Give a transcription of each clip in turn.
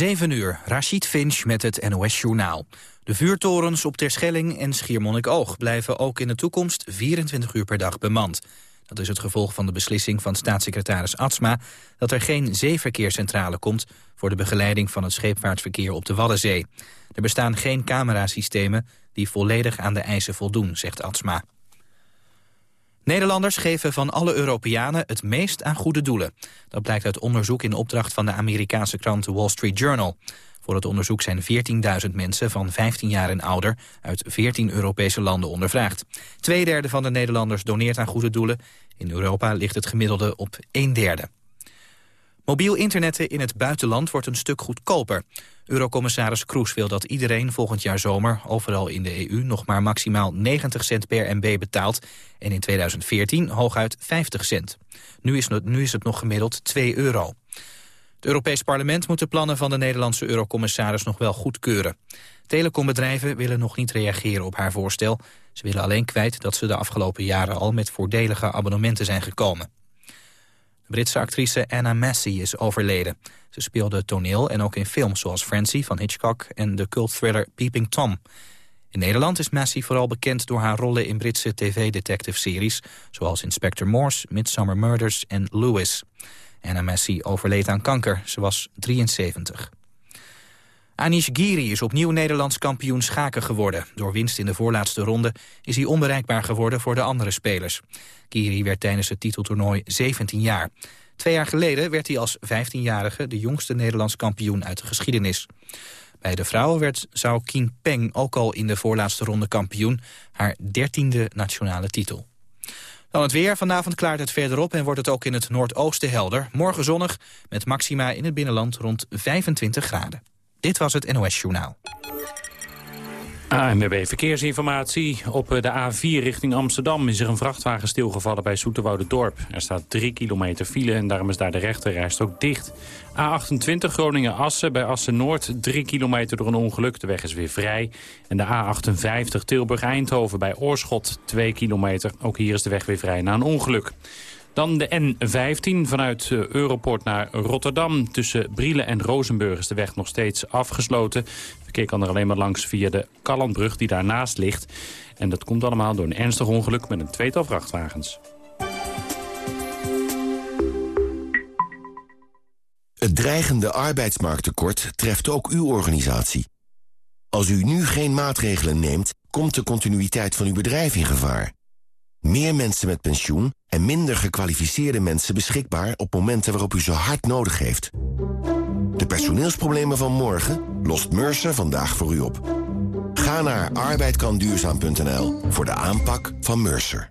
7 uur, Rashid Finch met het NOS-journaal. De vuurtorens op Terschelling en Schiermonnikoog blijven ook in de toekomst 24 uur per dag bemand. Dat is het gevolg van de beslissing van staatssecretaris Atsma... dat er geen zeeverkeerscentrale komt voor de begeleiding van het scheepvaartverkeer op de Waddenzee. Er bestaan geen camerasystemen die volledig aan de eisen voldoen, zegt Atsma. Nederlanders geven van alle Europeanen het meest aan goede doelen. Dat blijkt uit onderzoek in opdracht van de Amerikaanse krant Wall Street Journal. Voor het onderzoek zijn 14.000 mensen van 15 jaar en ouder uit 14 Europese landen ondervraagd. Tweederde van de Nederlanders doneert aan goede doelen. In Europa ligt het gemiddelde op een derde. Mobiel internetten in het buitenland wordt een stuk goedkoper. Eurocommissaris Kroes wil dat iedereen volgend jaar zomer... overal in de EU nog maar maximaal 90 cent per MB betaalt... en in 2014 hooguit 50 cent. Nu is, het, nu is het nog gemiddeld 2 euro. Het Europees Parlement moet de plannen van de Nederlandse eurocommissaris nog wel goedkeuren. Telecombedrijven willen nog niet reageren op haar voorstel. Ze willen alleen kwijt dat ze de afgelopen jaren al met voordelige abonnementen zijn gekomen. Britse actrice Anna Massey is overleden. Ze speelde toneel en ook in films zoals Francie van Hitchcock en de cultthriller Peeping Tom. In Nederland is Massey vooral bekend door haar rollen in Britse tv-detective-series... zoals Inspector Morse, Midsummer Murders en Lewis. Anna Massey overleed aan kanker. Ze was 73. Anish Giri is opnieuw Nederlands kampioen schaken geworden. Door winst in de voorlaatste ronde is hij onbereikbaar geworden voor de andere spelers. Giri werd tijdens het titeltoernooi 17 jaar. Twee jaar geleden werd hij als 15-jarige de jongste Nederlands kampioen uit de geschiedenis. Bij de vrouwen werd Zhao Qing Peng ook al in de voorlaatste ronde kampioen, haar dertiende nationale titel. Dan het weer. Vanavond klaart het verderop en wordt het ook in het noordoosten helder. Morgen zonnig, met maxima in het binnenland rond 25 graden. Dit was het NOS Journaal. ANWB Verkeersinformatie. Op eh, de A4 richting Amsterdam is er een vrachtwagen stilgevallen bij Dorp. Er staat 3 kilometer file en daarom is daar de rechterrijst ook dicht. A28 Groningen-Assen bij Assen-Noord. 3 kilometer door een ongeluk. De weg is weer vrij. En de A58 Tilburg-Eindhoven bij Oorschot. 2 kilometer. Ook hier is de weg weer vrij na een ongeluk. Dan de N15 vanuit eh, Europort naar Rotterdam. Tussen Brielen en Rozenburg is de weg nog steeds afgesloten. Verkeer kan er alleen maar langs via de Kallandbrug die daarnaast ligt. En dat komt allemaal door een ernstig ongeluk met een tweetal vrachtwagens. Het dreigende arbeidsmarkttekort treft ook uw organisatie. Als u nu geen maatregelen neemt, komt de continuïteit van uw bedrijf in gevaar. Meer mensen met pensioen en minder gekwalificeerde mensen beschikbaar op momenten waarop u ze hard nodig heeft. De personeelsproblemen van morgen lost Mercer vandaag voor u op. Ga naar arbeidkanduurzaam.nl voor de aanpak van Mercer.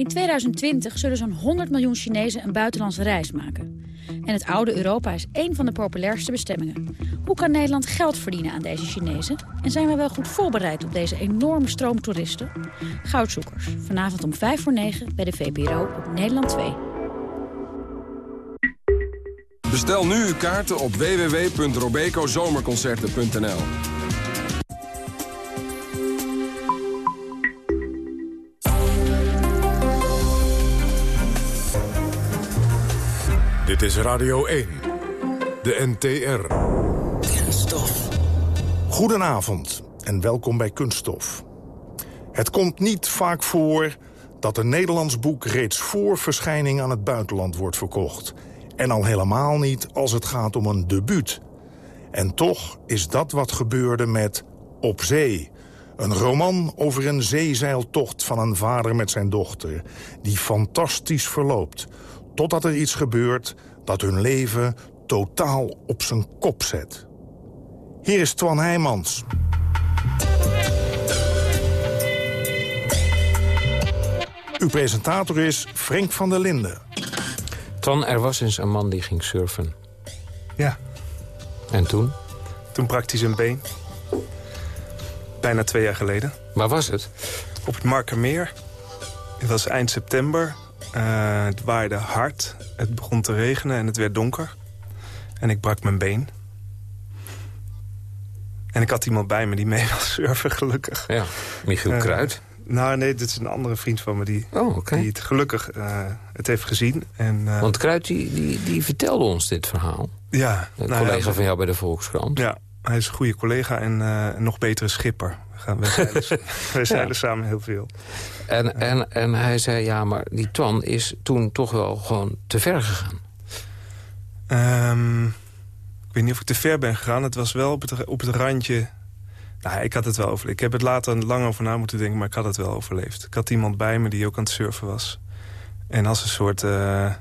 In 2020 zullen zo'n 100 miljoen Chinezen een buitenlandse reis maken. En het oude Europa is één van de populairste bestemmingen. Hoe kan Nederland geld verdienen aan deze Chinezen? En zijn we wel goed voorbereid op deze enorme stroom toeristen? Goudzoekers, vanavond om 5 voor 9 bij de VPRO op Nederland 2. Bestel nu uw kaarten op www.robecozomerconcerten.nl Dit is Radio 1, de NTR. Kunststof. Goedenavond en welkom bij Kunststof. Het komt niet vaak voor dat een Nederlands boek reeds voor verschijning aan het buitenland wordt verkocht. En al helemaal niet als het gaat om een debuut. En toch is dat wat gebeurde met Op Zee. Een roman over een zeezeiltocht van een vader met zijn dochter... die fantastisch verloopt Totdat er iets gebeurt dat hun leven totaal op zijn kop zet. Hier is Twan Heijmans. Uw presentator is Frank van der Linden. Twan, er was eens een man die ging surfen. Ja. En toen? Toen brak hij zijn been. Bijna twee jaar geleden. Waar was het? Op het Markermeer. Het was eind september. Uh, het waaide hard. Het begon te regenen en het werd donker. En ik brak mijn been. En ik had iemand bij me die mee was surfen, gelukkig. Ja, Michiel uh, Kruid. Nou, nee, dit is een andere vriend van me die, oh, okay. die het gelukkig uh, het heeft gezien. En, Want Kruid die, die, die vertelde ons dit verhaal. Ja. Een nou, collega ja, van jou bij de Volkskrant. Ja, hij is een goede collega en een nog betere schipper. We, gaan, we zeilen, we zeilen ja. samen heel veel. En, en, en hij zei, ja, maar die Twan is toen toch wel gewoon te ver gegaan. Um, ik weet niet of ik te ver ben gegaan. Het was wel op het, op het randje... Nou, ik had het wel overleefd. Ik heb het later lang over na moeten denken, maar ik had het wel overleefd. Ik had iemand bij me die ook aan het surfen was. En als een soort uh,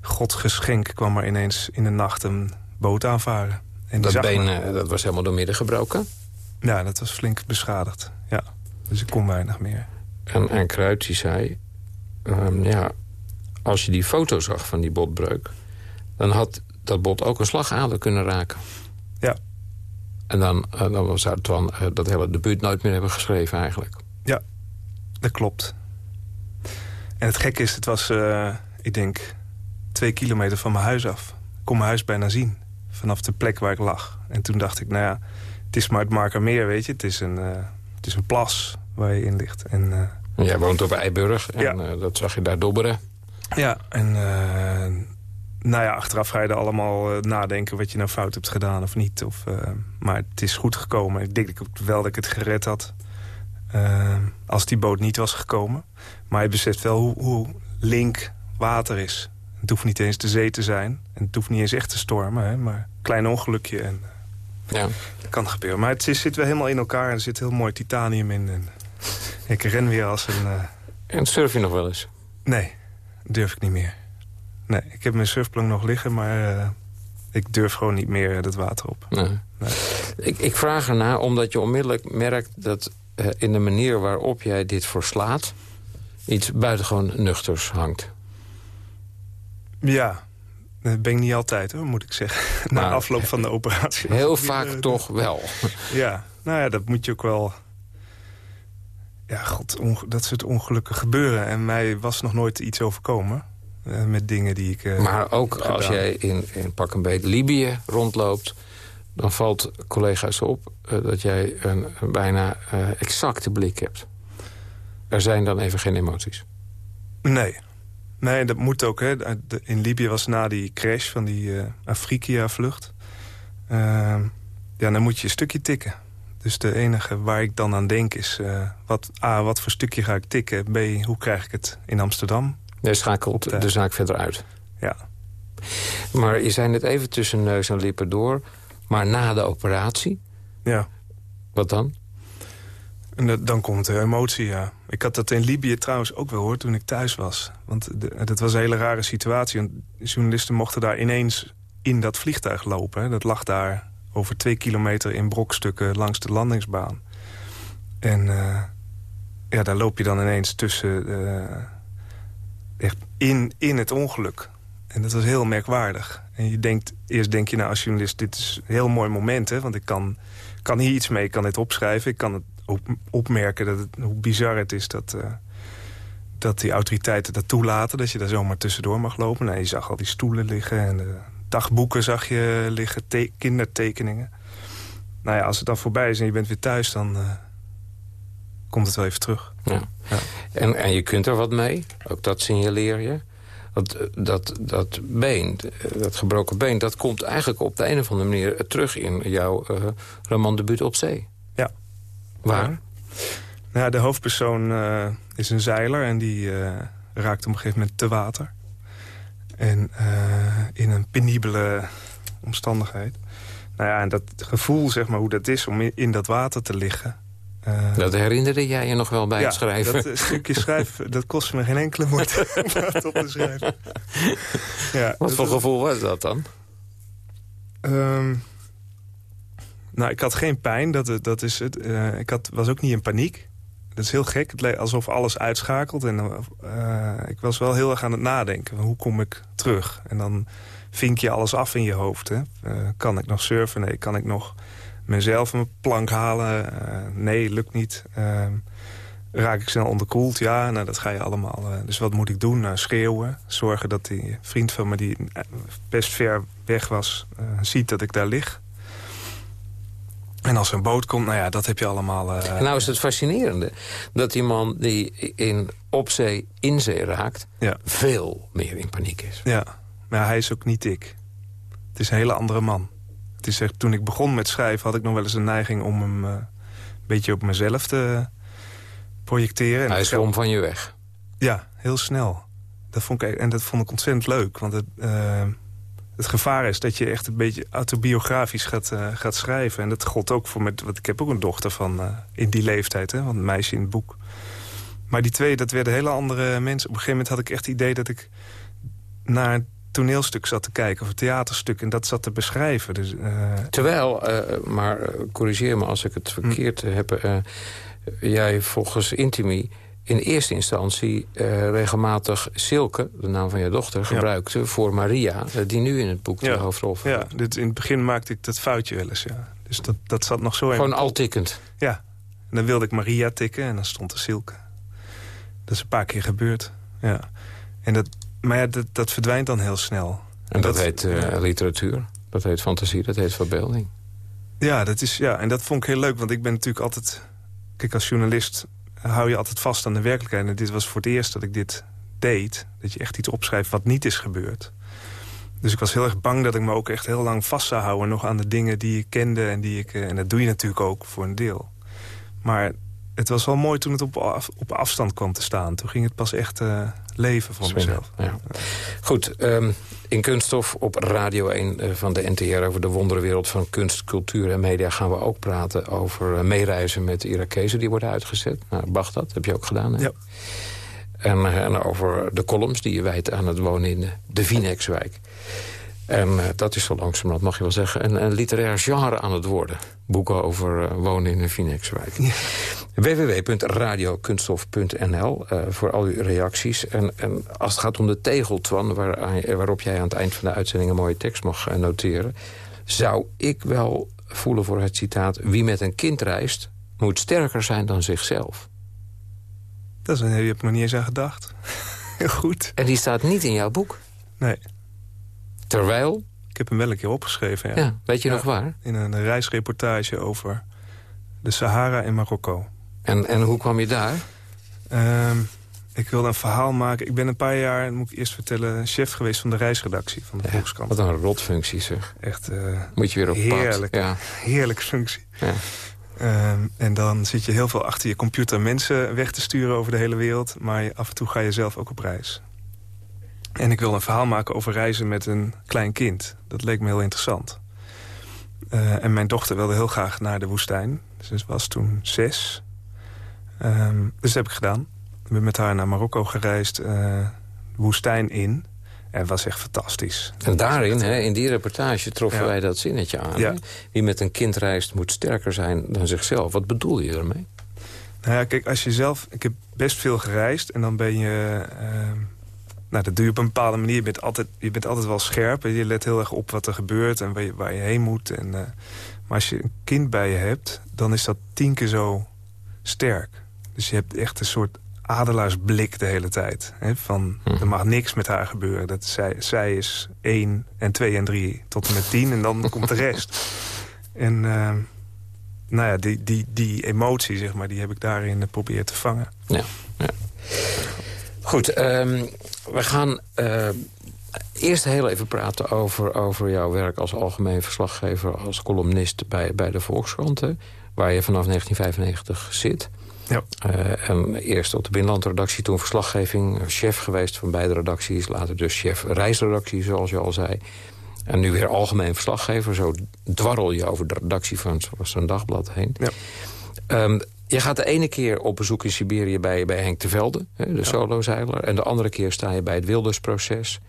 godsgeschenk kwam er ineens in de nacht een boot aanvaren. En dat been me... dat was helemaal door midden gebroken? Ja, dat was flink beschadigd. Ja. Dus ik kon weinig meer. En, en Kruid die zei... Um, ja, als je die foto zag van die botbreuk... dan had dat bot ook een slagader kunnen raken. Ja. En dan, uh, dan zou Twan uh, dat hele debuut nooit meer hebben geschreven eigenlijk. Ja, dat klopt. En het gekke is, het was, uh, ik denk, twee kilometer van mijn huis af. Ik kon mijn huis bijna zien, vanaf de plek waar ik lag. En toen dacht ik, nou ja, het is maar het Markermeer, weet je. Het is een, het is een plas waar je in ligt. En, Jij woont op Eiburg en ja. dat zag je daar dobberen. Ja, en nou ja, achteraf ga je er allemaal uh, nadenken wat je nou fout hebt gedaan of niet. Of, uh, maar het is goed gekomen. Ik denk wel dat ik het gered had uh, als die boot niet was gekomen. Maar je beseft wel hoe, hoe link water is. Het hoeft niet eens de zee te zijn. En het hoeft niet eens echt te stormen. Hè, maar een klein ongelukje en ja. dat kan gebeuren. Maar het zit wel helemaal in elkaar en er zit heel mooi titanium in. En ik ren weer als een... En surf je nog wel eens? Nee, durf ik niet meer. Nee, ik heb mijn surfplank nog liggen, maar uh, ik durf gewoon niet meer het water op. Nee. Nee. Ik, ik, vraag ernaar omdat je onmiddellijk merkt dat uh, in de manier waarop jij dit verslaat... iets buitengewoon nuchters hangt. Ja, dat ben ik niet altijd, hoor, moet ik zeggen. Na afloop van de operatie. Heel vaak uh, toch wel. Ja, nou ja, dat moet je ook wel... Ja, god, dat soort ongelukken gebeuren. En mij was nog nooit iets overkomen. Uh, met dingen die ik Maar ook als jij in, in pak een beet Libië rondloopt... dan valt collega's op uh, dat jij een, een bijna exacte blik hebt. Er zijn dan even geen emoties. Nee. Nee, dat moet ook. Hè. In Libië was na die crash van die Afrika-vlucht... Ehm, ja, dan moet je een stukje tikken. Dus de enige waar ik dan aan denk is... wat, A, wat voor stukje ga ik tikken? B, hoe krijg ik het in Amsterdam? Je schakelt de, de zaak verder uit. Ja. Maar je zei net even tussen neus en lippen door. Maar na de operatie? Ja. Wat dan? En dan komt de emotie, ja. Ik had dat in Libië trouwens ook wel hoor, toen ik thuis was. Want dat was een hele rare situatie. En journalisten mochten daar ineens in dat vliegtuig lopen. Dat lag daar over twee kilometer in brokstukken langs de landingsbaan. En uh, ja, daar loop je dan ineens tussen... Uh, echt in, in het ongeluk. En dat was heel merkwaardig. En je denkt, eerst denk je nou als journalist, dit is een heel mooi moment. Hè, want ik kan, kan hier iets mee, ik kan dit opschrijven. Ik kan het op, opmerken dat het, hoe bizar het is dat, uh, dat die autoriteiten dat toelaten. Dat je daar zomaar tussendoor mag lopen. Nou, je zag al die stoelen liggen en de dagboeken zag je liggen, kindertekeningen. Nou ja, als het dan voorbij is en je bent weer thuis, dan... Uh, komt het wel even terug. Ja. ja. En, en je kunt er wat mee, ook dat signaleer je. Dat, dat, dat been, dat gebroken been, dat komt eigenlijk op de een of andere manier terug in jouw uh, romandebuut op zee. Waar? Nou, de hoofdpersoon uh, is een zeiler en die uh, raakt op een gegeven moment te water. En in een penibele omstandigheid. Nou ja, en dat gevoel, zeg maar, hoe dat is om in, dat water te liggen... Dat herinnerde jij je nog wel bij ja, het schrijven? dat stukje schrijven, dat kost me geen enkele moeite om dat op te schrijven. Ja, Wat voor gevoel was dat dan? Um, nou, ik had geen pijn, dat, dat is het. Uh, ik had, was ook niet in paniek. Dat is heel gek. Het leek alsof alles uitschakelt. En uh, ik was wel heel erg aan het nadenken. Hoe kom ik terug? En dan vink je alles af in je hoofd. Hè? Kan ik nog surfen? Nee. Kan ik nog mezelf een plank halen? Nee, lukt niet. Raak ik snel onderkoeld? Ja, nou, dat ga je allemaal. dus wat moet ik doen? Nou, schreeuwen. Zorgen dat die vriend van me, die best ver weg was... ziet dat ik daar lig. En als er een boot komt, nou ja, dat heb je allemaal... Uh... Nou is het fascinerende dat die man die in op zee, in zee raakt... Ja. veel meer in paniek is. Ja, maar hij is ook niet ik. Het is een hele andere man. Het is echt, toen ik begon met schrijven had ik nog wel eens een neiging om hem uh, een beetje op mezelf te projecteren. Hij is gewoon van je weg. Ja, heel snel. Dat vond ik, en dat vond ik ontzettend leuk, want het... Uh, het gevaar is dat je echt een beetje autobiografisch gaat, uh, gaat schrijven. En dat gold ook voor met. Want ik heb ook een dochter van uh, in die leeftijd, hè, want een meisje in het boek. Maar die twee, dat werden hele andere mensen. Op een gegeven moment had ik echt het idee dat ik naar een toneelstuk zat te kijken... of een theaterstuk, en dat zat te beschrijven. Dus, uh... Terwijl, maar corrigeer me als ik het verkeerd hm. heb... jij volgens Intimi in eerste instantie uh, regelmatig Silke, de naam van je dochter, gebruikte voor Maria, eh, die nu in het boek de hoofdrol Ja, dit, in het begin maakte ik dat foutje wel eens, ja. Dus dat, dat zat nog zo in. Gewoon al tikkend? Ja. En dan wilde ik Maria tikken en dan stond er Silke. Dat is een paar keer gebeurd, ja. En dat, maar ja, dat, dat verdwijnt dan heel snel. En, dat, heet uh, literatuur, dat heet fantasie, dat heet verbeelding. Ja, dat is, ja, en dat vond ik heel leuk, want ik ben natuurlijk altijd... Kijk, als journalist hou je altijd vast aan de werkelijkheid. En dit was voor het eerst dat ik dit deed. Dat je echt iets opschrijft wat niet is gebeurd. Dus ik was heel erg bang dat ik me ook echt heel lang vast zou houden... nog aan de dingen die ik kende en die ik... Eh, en dat doe je natuurlijk ook voor een deel. Maar het was wel mooi toen het op, op afstand kwam te staan. Toen ging het pas echt uh, leven voor mezelf. Ja. Goed, um, in Kunststof op Radio 1 uh, eh, van de NTR... over de wonderenwereld van kunst, cultuur en media... gaan we ook praten over uh, meereizen met de Irakezen. Die worden uitgezet. Nou, Bagdad, heb je ook gedaan, hè? Ja. En, en, over de columns die je wijt aan het wonen in de, de Vinex-wijk. En uh, dat is zo langzamerhand, mag je wel zeggen, een, een, literair genre aan het worden. Boeken over uh, wonen in een Phoenixwijk. Ja. www.radiokunststof.nl uh, voor al uw reacties. En, en, als het gaat om de tegeltwan, waar, waarop jij aan het eind van de uitzending... een mooie tekst mag noteren... zou ik wel voelen voor het citaat... wie met een kind reist, moet sterker zijn dan zichzelf. Dat is een, je hebt nog niet eens aan gedacht. Heel goed. En die staat niet in jouw boek? Nee. Terwijl? Ik heb hem wel een keer opgeschreven, ja. ja weet je nog waar? In een reisreportage over de Sahara in Marokko. En, en hoe kwam je daar? Um, ik wilde een verhaal maken. Ik ben een paar jaar, moet ik eerst vertellen... chef geweest van de reisredactie van de ja, Volkskrant. Wat een rotfunctie, zeg. Echt uh, Moet je weer op heerlijk, pad. Ja. Heerlijke functie. Ja. Um, en dan zit je heel veel achter je computer mensen weg te sturen over de hele wereld. Maar af en toe ga je zelf ook op reis. En ik wilde een verhaal maken over reizen met een klein kind. Dat leek me heel interessant. Uh, en mijn dochter wilde heel graag naar de woestijn. Ze was toen zes. Um, dus dat heb ik gedaan. Ik ben met haar naar Marokko gereisd, uh, de woestijn in. En het was echt fantastisch. En daarin, hè, in die reportage, troffen wij dat zinnetje aan. Ja. Wie met een kind reist moet sterker zijn dan zichzelf. Wat bedoel je ermee? Nou ja, kijk, als je zelf... Ik heb best veel gereisd en dan ben je... Uh, nou, dat doe je op een bepaalde manier. Je bent altijd, je bent altijd wel scherp. En je let heel erg op wat er gebeurt en waar je, waar je heen moet. En, uh, maar als je een kind bij je hebt, dan is dat tien keer zo sterk. Dus je hebt echt een soort adelaarsblik de hele tijd. Hè? Van, hm. er mag niks met haar gebeuren. Dat zij, zij is één en twee en drie tot en met tien en dan komt de rest. En uh, nou ja, die, die, die emotie, zeg maar, die heb ik daarin proberen te vangen. Ja, ja. Goed, um, we gaan uh, eerst heel even praten over, over jouw werk als algemeen verslaggever... als columnist bij, bij de Volkskranten, waar je vanaf 1995 zit. Ja. Uh, en eerst op de binnenlandredactie, toen verslaggeving, chef geweest van beide redacties. Later dus chef reisredactie, zoals je al zei. En nu weer algemeen verslaggever. Zo dwarrel je over de redactie van zo'n dagblad heen. Ja. Um, je gaat de ene keer op bezoek in Siberië bij, bij Henk de Velde, hè, de ja. solozeiler. En de andere keer sta je bij het Wildersproces.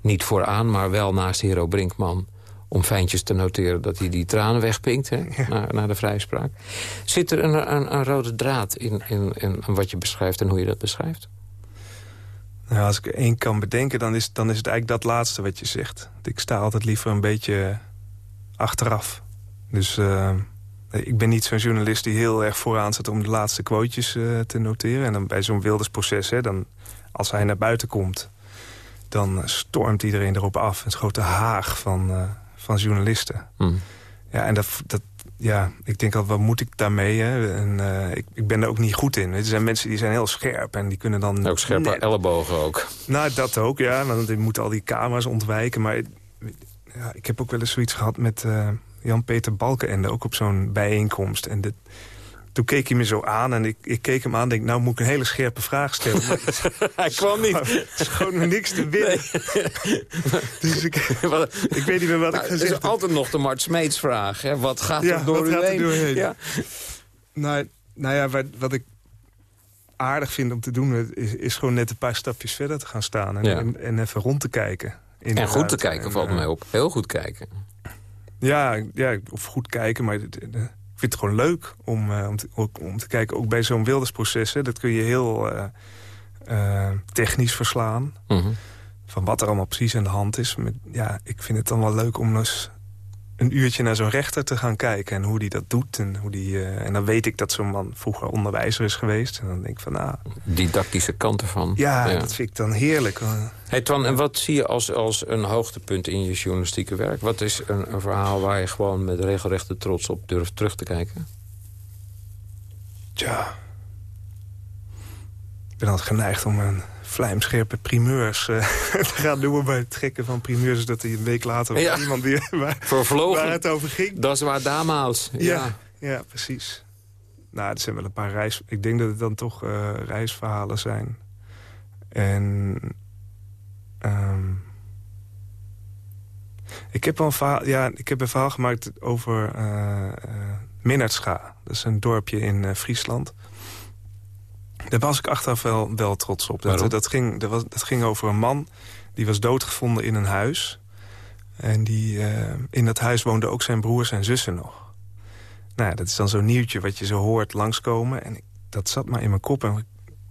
Niet vooraan, maar wel naast Hero Brinkman om fijntjes te noteren dat hij die tranen wegpinkt hè, naar, naar de vrijspraak. Zit er een, een, een rode draad in, in, in, wat je beschrijft en hoe je dat beschrijft? Nou, als ik er één kan bedenken, dan is, dan is het eigenlijk dat laatste wat je zegt. Ik sta altijd liever een beetje achteraf. Dus uh, ik ben niet zo'n journalist die heel erg vooraan zit... om de laatste quotejes uh, te noteren. En dan bij zo'n wildersproces, hè, dan, als hij naar buiten komt... dan stormt iedereen erop af. Een grote haag van, uh, van journalisten. Mm. Ja, en dat, dat, ja, ik denk al, wat moet ik daarmee? Hè? En, uh, ik, ik ben er ook niet goed in. Er zijn mensen die zijn heel scherp en die kunnen dan... Ook scherpe net... ellebogen ook. Nou, dat ook, ja. Want je moet al die camera's ontwijken. Maar ja, ik heb ook wel eens zoiets gehad met Jan-Peter Balkenende... ook op zo'n bijeenkomst. En dit, toen keek hij me zo aan en ik, ik keek hem aan en denk... nou moet ik een hele scherpe vraag stellen. hij kwam niet. Het is gewoon niks te winnen. Nee. dus ik, ik weet niet meer wat nou, ik gezegd Het is altijd nog de Mart Smeets vraag. Hè? Wat gaat ja, er door u heen? Doorheen? Ja. Nou, nou ja, wat, wat ik aardig vind om te doen... Is, is gewoon net een paar stapjes verder te gaan staan. En, Ja. en, en even rond te kijken. En goed te kijken En, valt eh, mij op. Heel goed kijken. Ja, ja, of goed kijken, maar het- ik vind het gewoon leuk om, eh, om, te, om te kijken. Ook bij zo'n wildersproces, hè, dat kun je heel eh, eh, technisch verslaan. Mhm. Van wat er allemaal precies aan de hand is. Met, ja, ik vind het dan wel leuk om eens een uurtje naar zo'n rechter te gaan kijken. En hoe die dat doet. En, hoe die, eh, en dan weet ik dat zo'n man vroeger onderwijzer is geweest. En dan denk ik van, nou, Didactische kant ervan. ja, dat vind ik dan heerlijk. Hey Twan, en wat zie je als, als een hoogtepunt in je journalistieke werk? Wat is een, een verhaal waar je gewoon met regelrechte trots op durft terug te kijken? Tja. Ik ben altijd geneigd om een vlijmscherpe primeurs eh, te gaan doen bij het trekken van primeurs. Dat hij een week later Ja. iemand die, waar, Vervlogen. waar het over ging. Dat is waar damaals. Ja. Ja, ja, precies. Nou, het zijn wel een paar reis... Ik denk dat het dan toch eh, reisverhalen zijn. En... ehm, ik heb wel een verhaal, ja, ik heb een verhaal gemaakt over Minnertscha. Dat is een dorpje in Friesland. Daar was ik achteraf wel, wel trots op. Dat, dat, ging, dat, was, dat ging over een man die was doodgevonden in een huis. En die, eh, in dat huis woonden ook zijn broers en zussen nog. Nou ja, dat is dan zo'n nieuwtje wat je zo hoort langskomen. En ik- dat zat maar in mijn kop. En op een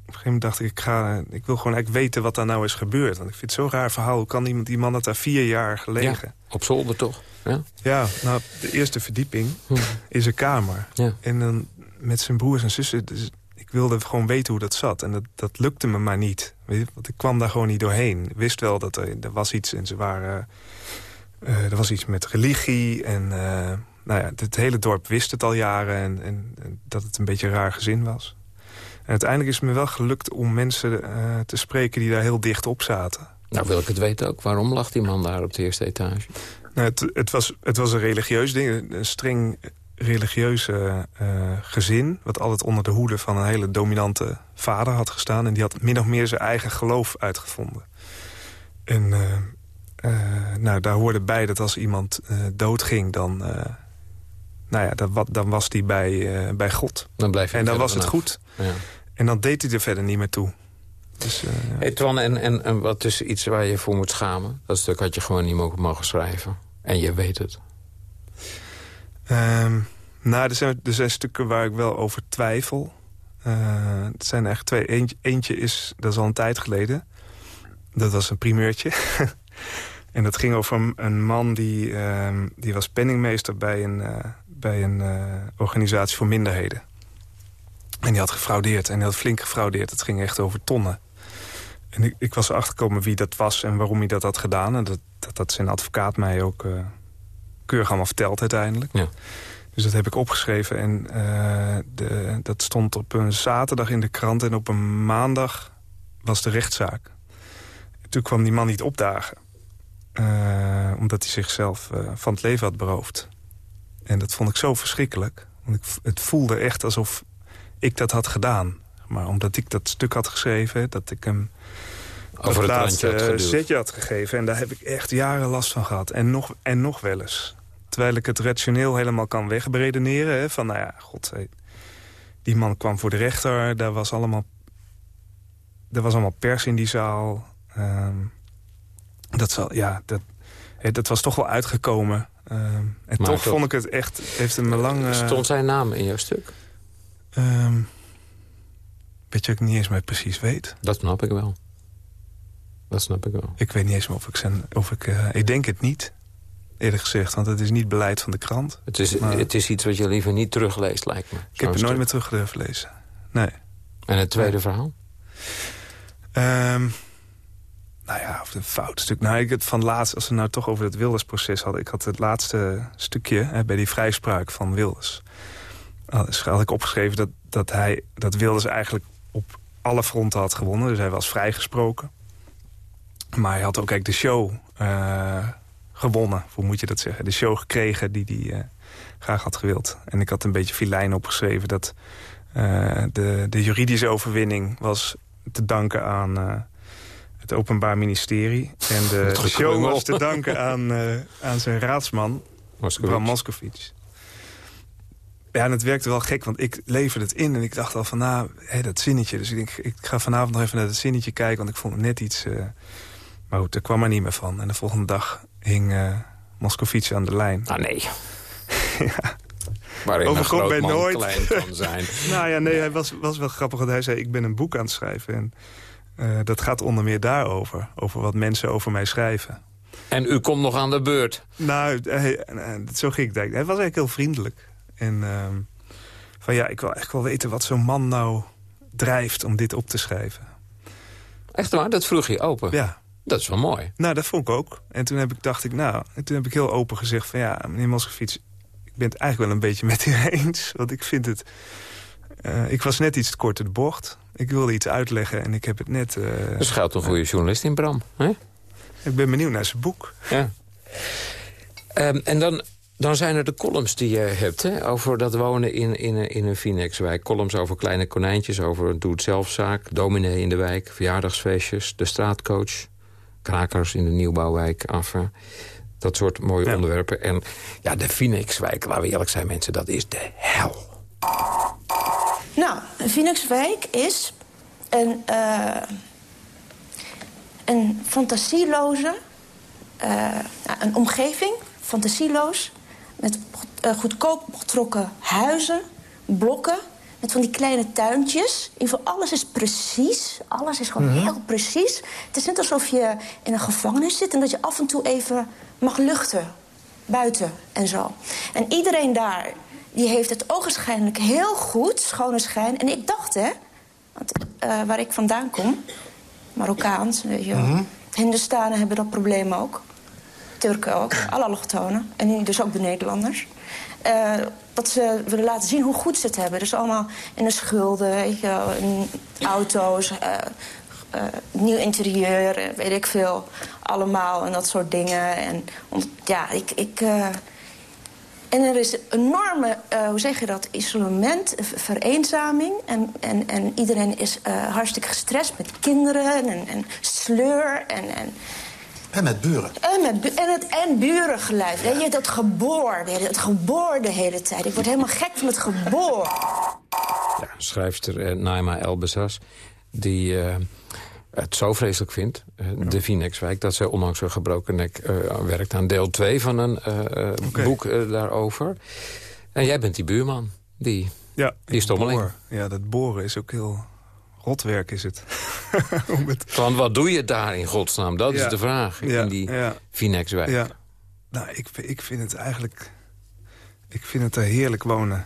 gegeven moment dacht ik, ik, ga, ik wil gewoon eigenlijk weten wat daar nou is gebeurd. Want ik vind het zo'n raar verhaal. Hoe kan iemand, die man had daar vier jaar gelegen? Ja, op zolder toch? Ja? Ja, nou, de eerste verdieping is een kamer. Ja. En dan met zijn broers en zussen... Dus ik wilde gewoon weten hoe dat zat. En dat, dat lukte me maar niet. Want ik kwam daar gewoon niet doorheen. Ik wist wel dat er, er was iets en ze waren... eh, er was iets met religie en... eh, nou ja, het hele dorp wist het al jaren en, en, en dat het een beetje een raar gezin was. En uiteindelijk is het me wel gelukt om mensen eh, te spreken die daar heel dicht op zaten. Nou wil ik het weten ook. Waarom lag die man daar op de eerste etage? Nou, het, het, was, het was een religieus ding, een streng religieuze eh, gezin... wat altijd onder de hoede van een hele dominante vader had gestaan... en die had min of meer zijn eigen geloof uitgevonden. En eh, eh, nou, daar hoorde bij dat als iemand doodging... dan, nou ja, dan, dan was die bij, bij God. Dan blijf je En dan was het goed. Ja. En dan deed hij er verder niet meer toe. Dus, Hey, Twan, en, en, en wat is iets waar je voor moet schamen? Dat stuk had je gewoon niet mogen, mogen schrijven. En je weet het. Ehm, nou, er zijn, er zijn stukken waar ik wel over twijfel. Eh, het zijn echt twee. Eentje, eentje is, dat is al een tijd geleden. Dat was een primeurtje. en dat ging over een, man die, ehm, die was penningmeester bij een, eh, bij een eh, organisatie voor minderheden. En die had gefraudeerd. En die had flink gefraudeerd. Het ging echt over tonnen. En ik, ik was erachter gekomen wie dat was en waarom hij dat had gedaan. En dat, dat, zijn advocaat mij ook keurig allemaal verteld uiteindelijk. Ja. Dus dat heb ik opgeschreven. En eh, de, dat stond op een zaterdag in de krant. En op een maandag was de rechtszaak. Toen kwam die man niet opdagen. Eh, omdat hij zichzelf eh, van het leven had beroofd. En dat vond ik zo verschrikkelijk. Want ik, het voelde echt alsof ik dat had gedaan. Maar omdat ik dat stuk had geschreven, dat ik hem Over het laatste zetje had gegeven. En daar heb ik echt jaren last van gehad. En nog, en nog wel eens. Terwijl ik het rationeel helemaal kan wegberedeneren. Hè, van, nou ja, god, die man kwam voor de rechter. Daar was allemaal, er was allemaal pers in die zaal. Ehm, dat zal, ja, dat, dat was toch wel uitgekomen. Uh, en toch vond ik het echt, heeft een lang... Uh, stond zijn naam in jouw stuk? Um, weet je, ik niet eens meer precies weet. Dat snap ik wel. Dat snap ik wel. Ik weet niet eens of ik zijn... Of ik, uh, ik denk het niet, eerlijk gezegd. Want het is niet beleid van de krant. Het is, het is iets wat je liever niet terugleest, lijkt me. Ik heb het nooit meer terug durven lezen. Nee. En het tweede verhaal? Um, nou ja, of een fout stuk. Nou, ik het van laatst, als we nou toch over het Wildersproces hadden... ik had het laatste stukje hè, bij die vrijspraak van Wilders... had ik opgeschreven dat, dat, hij, dat Wilders eigenlijk op alle fronten had gewonnen. Dus hij was vrijgesproken. Maar hij had ook eigenlijk de show uh, gewonnen, hoe moet je dat zeggen? De show gekregen die hij uh, graag had gewild. En ik had een beetje filijn opgeschreven dat uh, de, de juridische overwinning was te danken aan het Openbaar Ministerie. En de show was te danken aan, aan zijn raadsman, Bram Moscovic. Ja, en het werkte wel gek, want ik leverde het in en ik dacht al van, nou, hé, dat zinnetje. Dus ik denk, ik ga vanavond nog even naar dat zinnetje kijken, want ik vond het net iets... Maar goed, er kwam er niet meer van. En de volgende dag hing uh, Moscovici aan de lijn. Ah, nee. ja. Waarin Overkomt bij nooit. klein kan zijn. nou ja, nee, hij was, was wel grappig, want hij zei, ik ben een boek aan het schrijven. En uh, dat gaat onder meer daarover. Over wat mensen over mij schrijven. En u komt nog aan de beurt? Nou, hij, zo ging ik denken. Hij was eigenlijk heel vriendelijk. En uh, van ja, ik wil echt wel weten wat zo'n man nou drijft om dit op te schrijven. Echt waar? Dat vroeg je open? Ja. Dat is wel mooi. Nou, dat vond ik ook. En toen heb ik, dacht ik, nou, en toen heb ik heel open gezegd van ja, meneer Moskovits, ik ben het eigenlijk wel een beetje met u eens. Want ik vind het... Uh, ik was net iets te kort de bocht. Ik wilde iets uitleggen en ik heb het net... Uh, dat geldt een goede journalist in Bram, hè? Ik ben benieuwd naar zijn boek. Ja. Um, en dan, dan zijn er de columns die je hebt, hè? Over dat wonen in, in, in een Phoenixwijk. Columns over kleine konijntjes, over doe-het-zelfzaak... dominee in de wijk, verjaardagsfeestjes, de straatcoach... krakers in de nieuwbouwwijk, af. Dat soort mooie ja. onderwerpen. En ja, de Phoenixwijk, laten we eerlijk zijn mensen, dat is de hel. Nou, Phoenixwijk is een, uh, een fantasieloze... Uh, een omgeving, fantasieloos... met uh, goedkoop getrokken huizen, blokken... met van die kleine tuintjes. In alles is precies. Alles is gewoon mm -hmm. heel precies. Het is net alsof je in een gevangenis zit... en dat je af en toe even mag luchten. Buiten en zo. En iedereen daar die heeft het ogenschijnlijk heel goed, schone schijn. En ik dacht, hè, want, uh, waar ik vandaan kom, Marokkaans, weet je. Mm -hmm. Hindustanen hebben dat probleem ook. Turken ook, alle allochtonen. En nu dus ook de Nederlanders. Uh, dat ze willen laten zien hoe goed ze het hebben. Dus allemaal in de schulden, weet je in auto's, uh, uh, nieuw interieur, weet ik veel. Allemaal en dat soort dingen. En ja, ik... ik en er is enorme, uh, hoe zeg je dat, isolement, vereenzaming. En, en, en iedereen is hartstikke gestrest met kinderen en, en sleur en... en en met buren. En, met en, het, en burengeluid. Ja. Weet je, dat geboor. Het geboor de hele tijd. Ik word helemaal gek van het geboor. Ja, schrijfster uh, Naima Elbezas, die uh, het zo vreselijk vindt, uh, ja. de Phoenixwijk... dat zij ondanks een gebroken nek uh, werkt aan deel 2 van een uh, okay. boek daarover. En jij bent die buurman, die, ja, die stommeling. Boor. Ja, dat boren is ook heel rotwerk is het. het... Van wat doe je daar in godsnaam? Dat ja. is de vraag ja, in die ja. Phoenixwijk. Ja. Nou, ik, ik vind het eigenlijk... Ik vind het er heerlijk wonen.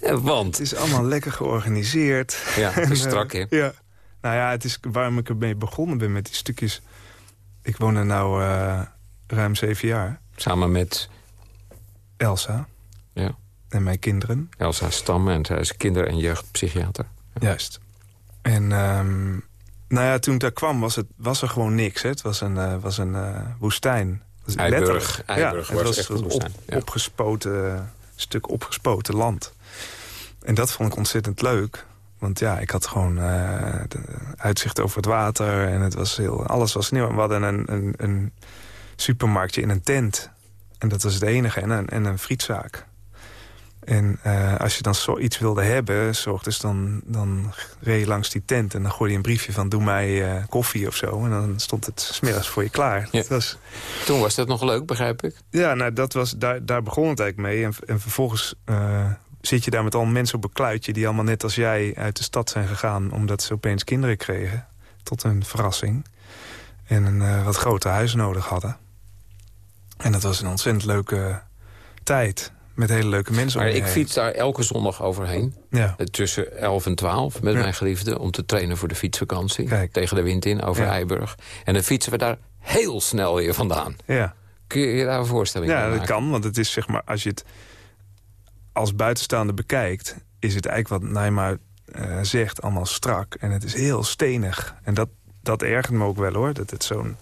Want? Het is allemaal lekker georganiseerd. Ja, het is strak, hè? Ja. Nou ja, het is waarom ik ermee begonnen ben met die stukjes. Ik woon er nou uh, ruim zeven jaar. Samen met? Elsa. Ja. En mijn kinderen. Elsa Stam en zij is kinder- en jeugdpsychiater. Ja. Juist. En um, nou ja, toen ik daar kwam was, het, was er gewoon niks. Hè. Het was een, uh, was een uh, woestijn. Was Eiburg, Eiburg ja, was, was echt een op, ja. opgespoten stuk opgespoten land. En dat vond ik ontzettend leuk. Want ja, ik had gewoon uh, uitzicht over het water en het was heel, alles was nieuw. En we hadden een, een, een supermarktje in een tent. En dat was het enige. En een, en een frietzaak. En uh, als je dan zoiets wilde hebben, ochtends, dan, dan reed je langs die tent... en dan gooide je een briefje van doe mij uh, koffie of zo. En dan stond het smiddags voor je klaar. Ja. Dat was, Toen was dat nog leuk, begrijp ik? ja, nou, dat was, daar, daar begon het eigenlijk mee. En, en vervolgens uh, zit je daar met al mensen op een kluitje... die allemaal net als jij uit de stad zijn gegaan... omdat ze opeens kinderen kregen, tot een verrassing. En een wat groter huis nodig hadden. En dat was een ontzettend leuke tijd... Met hele leuke mensen Maar ik fiets daar elke zondag overheen. Ja. Eh, Tussen 11 en 12 met Ja. mijn geliefde. Om te trainen voor de fietsvakantie. Kijk. Tegen de wind in over Ja. Eiburg. En dan fietsen we daar heel snel weer vandaan. Ja. Kun je je daar een voorstelling Ja, bij dat kan, want het is zeg maar, als je het als buitenstaander bekijkt... is het eigenlijk wat Nijma eh, zegt allemaal strak. En het is heel stenig. En dat, dat ergert me ook wel, hoor. Dat het zo'n...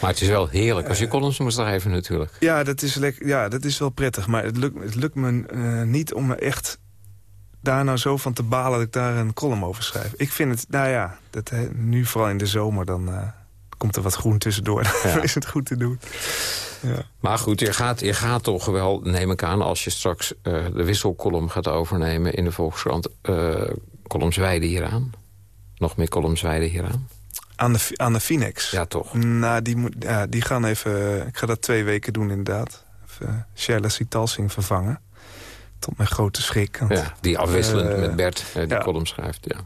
Maar het is wel heerlijk Eh. als je columns moest schrijven natuurlijk. Ja, dat is, lekker, ja, dat is wel prettig. Maar het lukt, het lukt me eh, niet om me echt daar nou zo van te balen... dat ik daar een column over schrijf. Ik vind het, nou ja, dat, nu vooral in de zomer... dan eh, komt er wat groen tussendoor. Dan is het goed te doen. Ja. Maar goed, je gaat, je gaat toch wel, neem ik aan... als je straks eh, de wisselcolumn gaat overnemen in de Volkskrant... eh columns wijden hieraan? Nog meer columns wijden hieraan? Aan de, aan de Phoenix. Ja, toch. Nou, die, moet, ja, die gaan even... Ik ga dat twee weken doen, inderdaad. Even Sheila Sitalsing vervangen. Tot mijn grote schrik. want, Ja, die afwisselend eh, met Bert eh, die ja. column schrijft. Ja.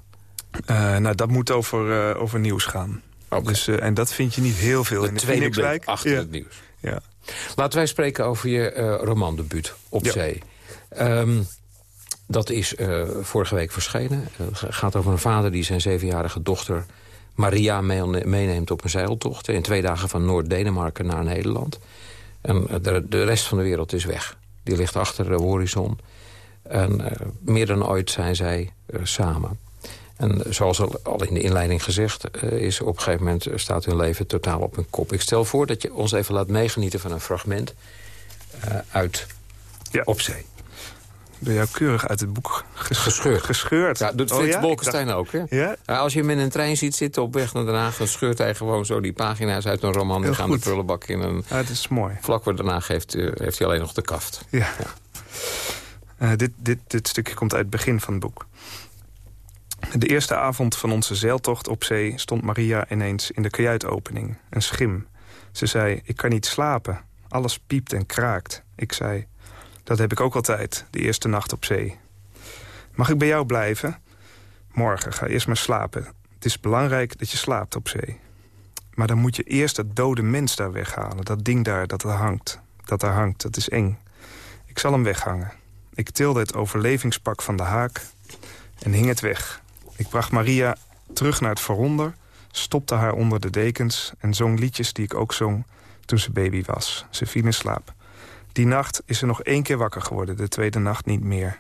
eh, nou, dat moet over, over nieuws gaan. Dus, en dat vind je niet heel veel De in de tweede Phoenixwijk. achter ja. het nieuws. Ja. Laten wij spreken over je eh romandebuut op zee. Ehm, dat is vorige week verschenen. Het gaat over een vader die zijn zevenjarige dochter Maria mee- meeneemt op een zeiltocht. In twee dagen van Noord-Denemarken naar Nederland. En eh, de, de rest van de wereld is weg. Die ligt achter de horizon. En eh, meer dan ooit zijn zij eh, samen. En zoals al, in de inleiding gezegd is... op een gegeven moment staat hun leven totaal op hun kop. Ik stel voor dat je ons even laat meegenieten van een fragment... uit Ja. Op Zee. Door jou keurig uit het boek ges- Gescheurd. gescheurd. Ja, doet Oh Frits ja? Bolkestein ook, hè? Ja? Ja, als je hem in een trein ziet zitten op weg naar Den Haag... dan scheurt hij gewoon zo die pagina's uit een roman... die gaan de prullenbak in. En Ah, het is mooi. vlak voor daarna geeft, eh, heeft hij alleen nog de kaft. Ja. Eh, dit, dit, dit stukje komt uit het begin van het boek. De eerste avond van onze zeiltocht op zee stond Maria ineens in de kajuitopening. Een schim. Ze zei, ik kan niet slapen. Alles piept en kraakt. Ik zei, dat heb ik ook altijd, de eerste nacht op zee. Mag ik bij jou blijven? Morgen, ga eerst maar slapen. Het is belangrijk dat je slaapt op zee. Maar dan moet je eerst dat dode mens daar weghalen. Dat ding daar, dat er hangt. Dat daar hangt, dat is eng. Ik zal hem weghangen. Ik tilde het overlevingspak van de haak en hing het weg. Ik bracht Maria terug naar het veronder, stopte haar onder de dekens... en zong liedjes die ik ook zong toen ze baby was. Ze viel in slaap. Die nacht is ze nog één keer wakker geworden, de tweede nacht niet meer.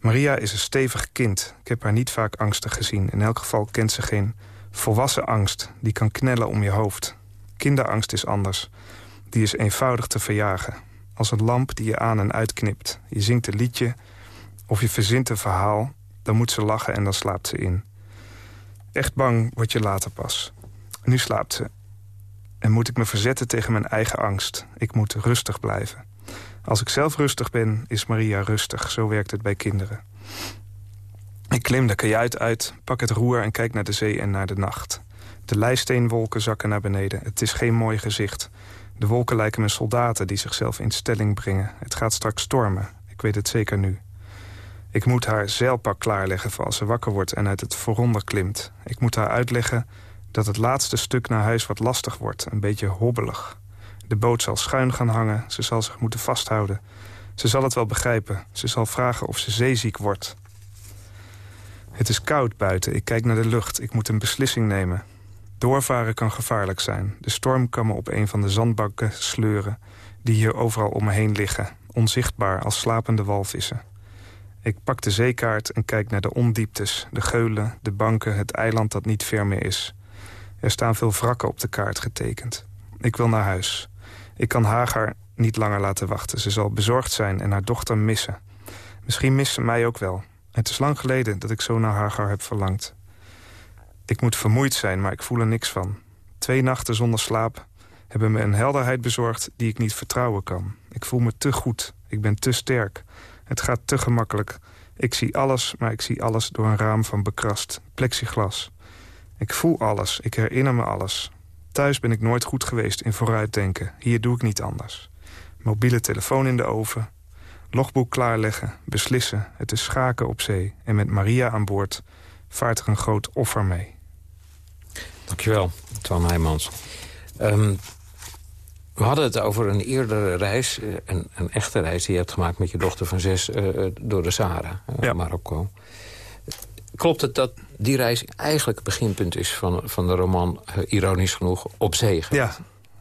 Maria is een stevig kind. Ik heb haar niet vaak angstig gezien. In elk geval kent ze geen volwassen angst. Die kan knellen om je hoofd. Kinderangst is anders. Die is eenvoudig te verjagen. Als een lamp die je aan en uitknipt. Je zingt een liedje of je verzint een verhaal. Dan moet ze lachen en dan slaapt ze in. Echt bang word je later pas. Nu slaapt ze. En moet ik me verzetten tegen mijn eigen angst. Ik moet rustig blijven. Als ik zelf rustig ben, is Maria rustig. Zo werkt het bij kinderen. Ik klim de kajuit uit, pak het roer en kijk naar de zee en naar de nacht. De lijsteenwolken zakken naar beneden. Het is geen mooi gezicht. De wolken lijken me soldaten die zichzelf in stelling brengen. Het gaat straks stormen. Ik weet het zeker nu. Ik moet haar zeilpak klaarleggen voor als ze wakker wordt en uit het vooronder klimt. Ik moet haar uitleggen dat het laatste stuk naar huis wat lastig wordt. Een beetje hobbelig. De boot zal schuin gaan hangen. Ze zal zich moeten vasthouden. Ze zal het wel begrijpen. Ze zal vragen of ze zeeziek wordt. Het is koud buiten. Ik kijk naar de lucht. Ik moet een beslissing nemen. Doorvaren kan gevaarlijk zijn. De storm kan me op een van de zandbanken sleuren... die hier overal om me heen liggen. Onzichtbaar als slapende walvissen. Ik pak de zeekaart en kijk naar de ondieptes, de geulen, de banken, het eiland dat niet ver meer is. Er staan veel wrakken op de kaart getekend. Ik wil naar huis. Ik kan Hagar niet langer laten wachten. Ze zal bezorgd zijn en haar dochter missen. Misschien mist ze mij ook wel. Het is lang geleden dat ik zo naar Hagar heb verlangd. Ik moet vermoeid zijn, maar ik voel er niks van. Twee nachten zonder slaap hebben me een helderheid bezorgd die ik niet vertrouwen kan. Ik voel me te goed. Ik ben te sterk. Het gaat te gemakkelijk. Ik zie alles, maar ik zie alles door een raam van bekrast plexiglas. Ik voel alles, ik herinner me alles. Thuis ben ik nooit goed geweest in vooruitdenken. Hier doe ik niet anders. Mobiele telefoon in de oven. Logboek klaarleggen, beslissen. Het is schaken op zee. En met Maria aan boord vaart er een groot offer mee. Dankjewel, Twan Heijmans. Um, we hadden het over een eerdere reis, eh, een, een, echte reis... die je hebt gemaakt met je dochter van zes uh, door de Sahara, uh, ja. Marokko. Klopt het dat die reis eigenlijk het beginpunt is van, van de roman... ironisch genoeg, Op Zee? Ja,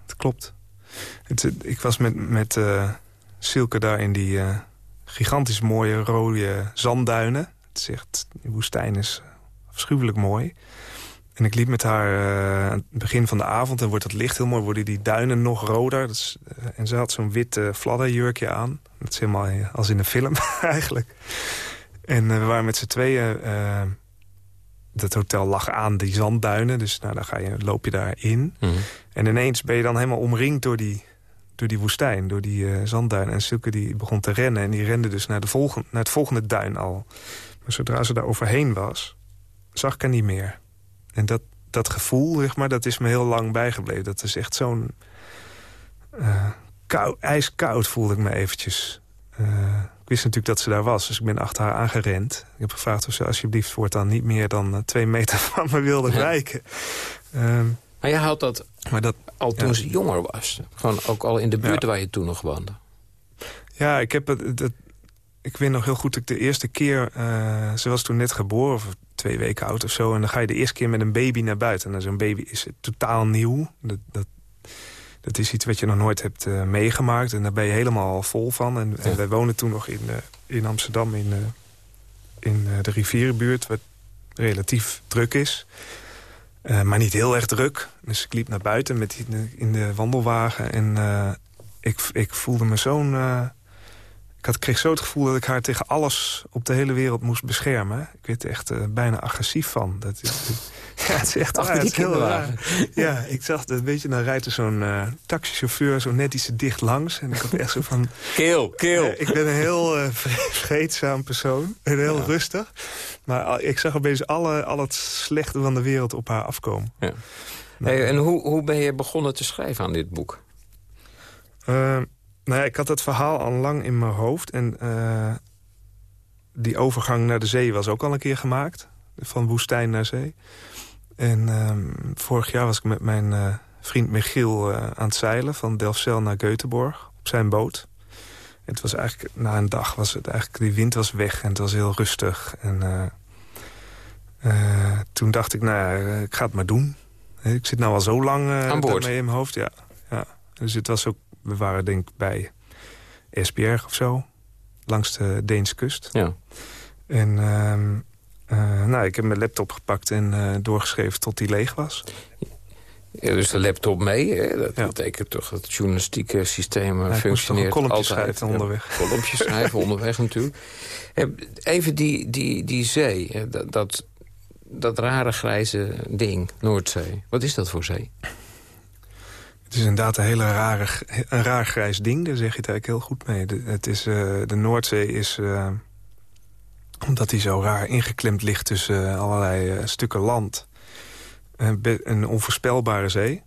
het klopt. Het, ik was met, met Silke daar in die gigantisch mooie rode zandduinen. Het is de woestijn is afschuwelijk mooi. En ik liep met haar aan het begin van de avond... en wordt het licht heel mooi, worden die duinen nog roder. Uh, en ze had zo'n wit uh, fladderjurkje aan. Dat is helemaal als in een film eigenlijk. En we waren met z'n tweeën... dat hotel lag aan die zandduinen, dus nou, dan ga je, loop je daarin. Mm En ineens ben je dan helemaal omringd door die, door die woestijn, door die zandduinen. En Silke die begon te rennen en die rende dus naar, de volgende, naar het volgende duin al. Maar zodra ze daar overheen was, zag ik haar niet meer... En dat, dat gevoel, zeg maar, dat is me heel lang bijgebleven. Dat is echt zo'n... Uh, ijskoud voelde ik me eventjes. Uh, ik wist natuurlijk dat ze daar was, dus ik ben achter haar aangerend. Ik heb gevraagd of ze alsjeblieft voortaan niet meer dan uh, twee meter van me wilde wijken. Um, maar je had dat, maar dat al toen ja. ze jonger was? Gewoon ook al in de buurt ja. waar je toen nog woonde? Ja, ik heb het, het, ik weet nog heel goed dat ik de eerste keer... Uh, ze was toen net geboren, of twee weken oud of zo. En dan ga je de eerste keer met een baby naar buiten. En zo'n baby is totaal nieuw. Dat, dat, dat is iets wat je nog nooit hebt uh, meegemaakt. En daar ben je helemaal vol van. En, ja. en wij wonen toen nog in, uh, in Amsterdam, in, uh, in de rivierenbuurt... wat relatief druk is. maar niet heel erg druk. Dus ik liep naar buiten met in de, in de wandelwagen. En ik, ik voelde me zo'n had, kreeg zo het gevoel dat ik haar tegen alles op de hele wereld moest beschermen. Ik werd er echt uh, bijna agressief van. Dat is, ja, het is echt heel raar. Ja, ik zag dat, weet je, dan rijdt er zo'n uh, taxichauffeur zo net iets dicht langs. En ik had echt zo van... Keel, keel. Uh, ik ben een heel vergeetzaam persoon. En heel ja. rustig. Maar ik zag opeens alle, al het slechte van de wereld op haar afkomen. Ja. Nou, hey, en hoe, hoe ben je begonnen te schrijven aan dit boek? Nou ja, ik had het verhaal al lang in mijn hoofd. En uh, die overgang naar de zee was ook al een keer gemaakt. Van woestijn naar zee. En um, vorig jaar was ik met mijn uh, vriend Michiel uh, aan het zeilen... van Delfzijl naar Göteborg op zijn boot. En het was eigenlijk, na een dag was het eigenlijk... die wind was weg en het was heel rustig. En toen dacht ik, nou ja, ik ga het maar doen. Ik zit nou al zo lang aan boord. mee in mijn hoofd. Ja, ja. Dus het was ook we waren denk ik bij Esbjerg of zo. Langs de Deense kust. Ja. En uh, nou, ik heb mijn laptop gepakt en uh, doorgeschreven tot die leeg was. Ja, dus de laptop mee, hè? dat ja. betekent toch dat het journalistieke systeem ja, functioneert altijd. schrijven onderweg. Kolompjes schrijven onderweg natuurlijk. Even die, die, die zee, dat, dat, dat rare grijze ding, Noordzee. Wat is dat voor zee? Het is inderdaad een hele rare, een raar grijs ding. Daar zeg je het eigenlijk heel goed mee. De, het is, uh, de Noordzee is... Uh, omdat die zo raar ingeklemd ligt tussen uh, allerlei stukken land. een onvoorspelbare zee.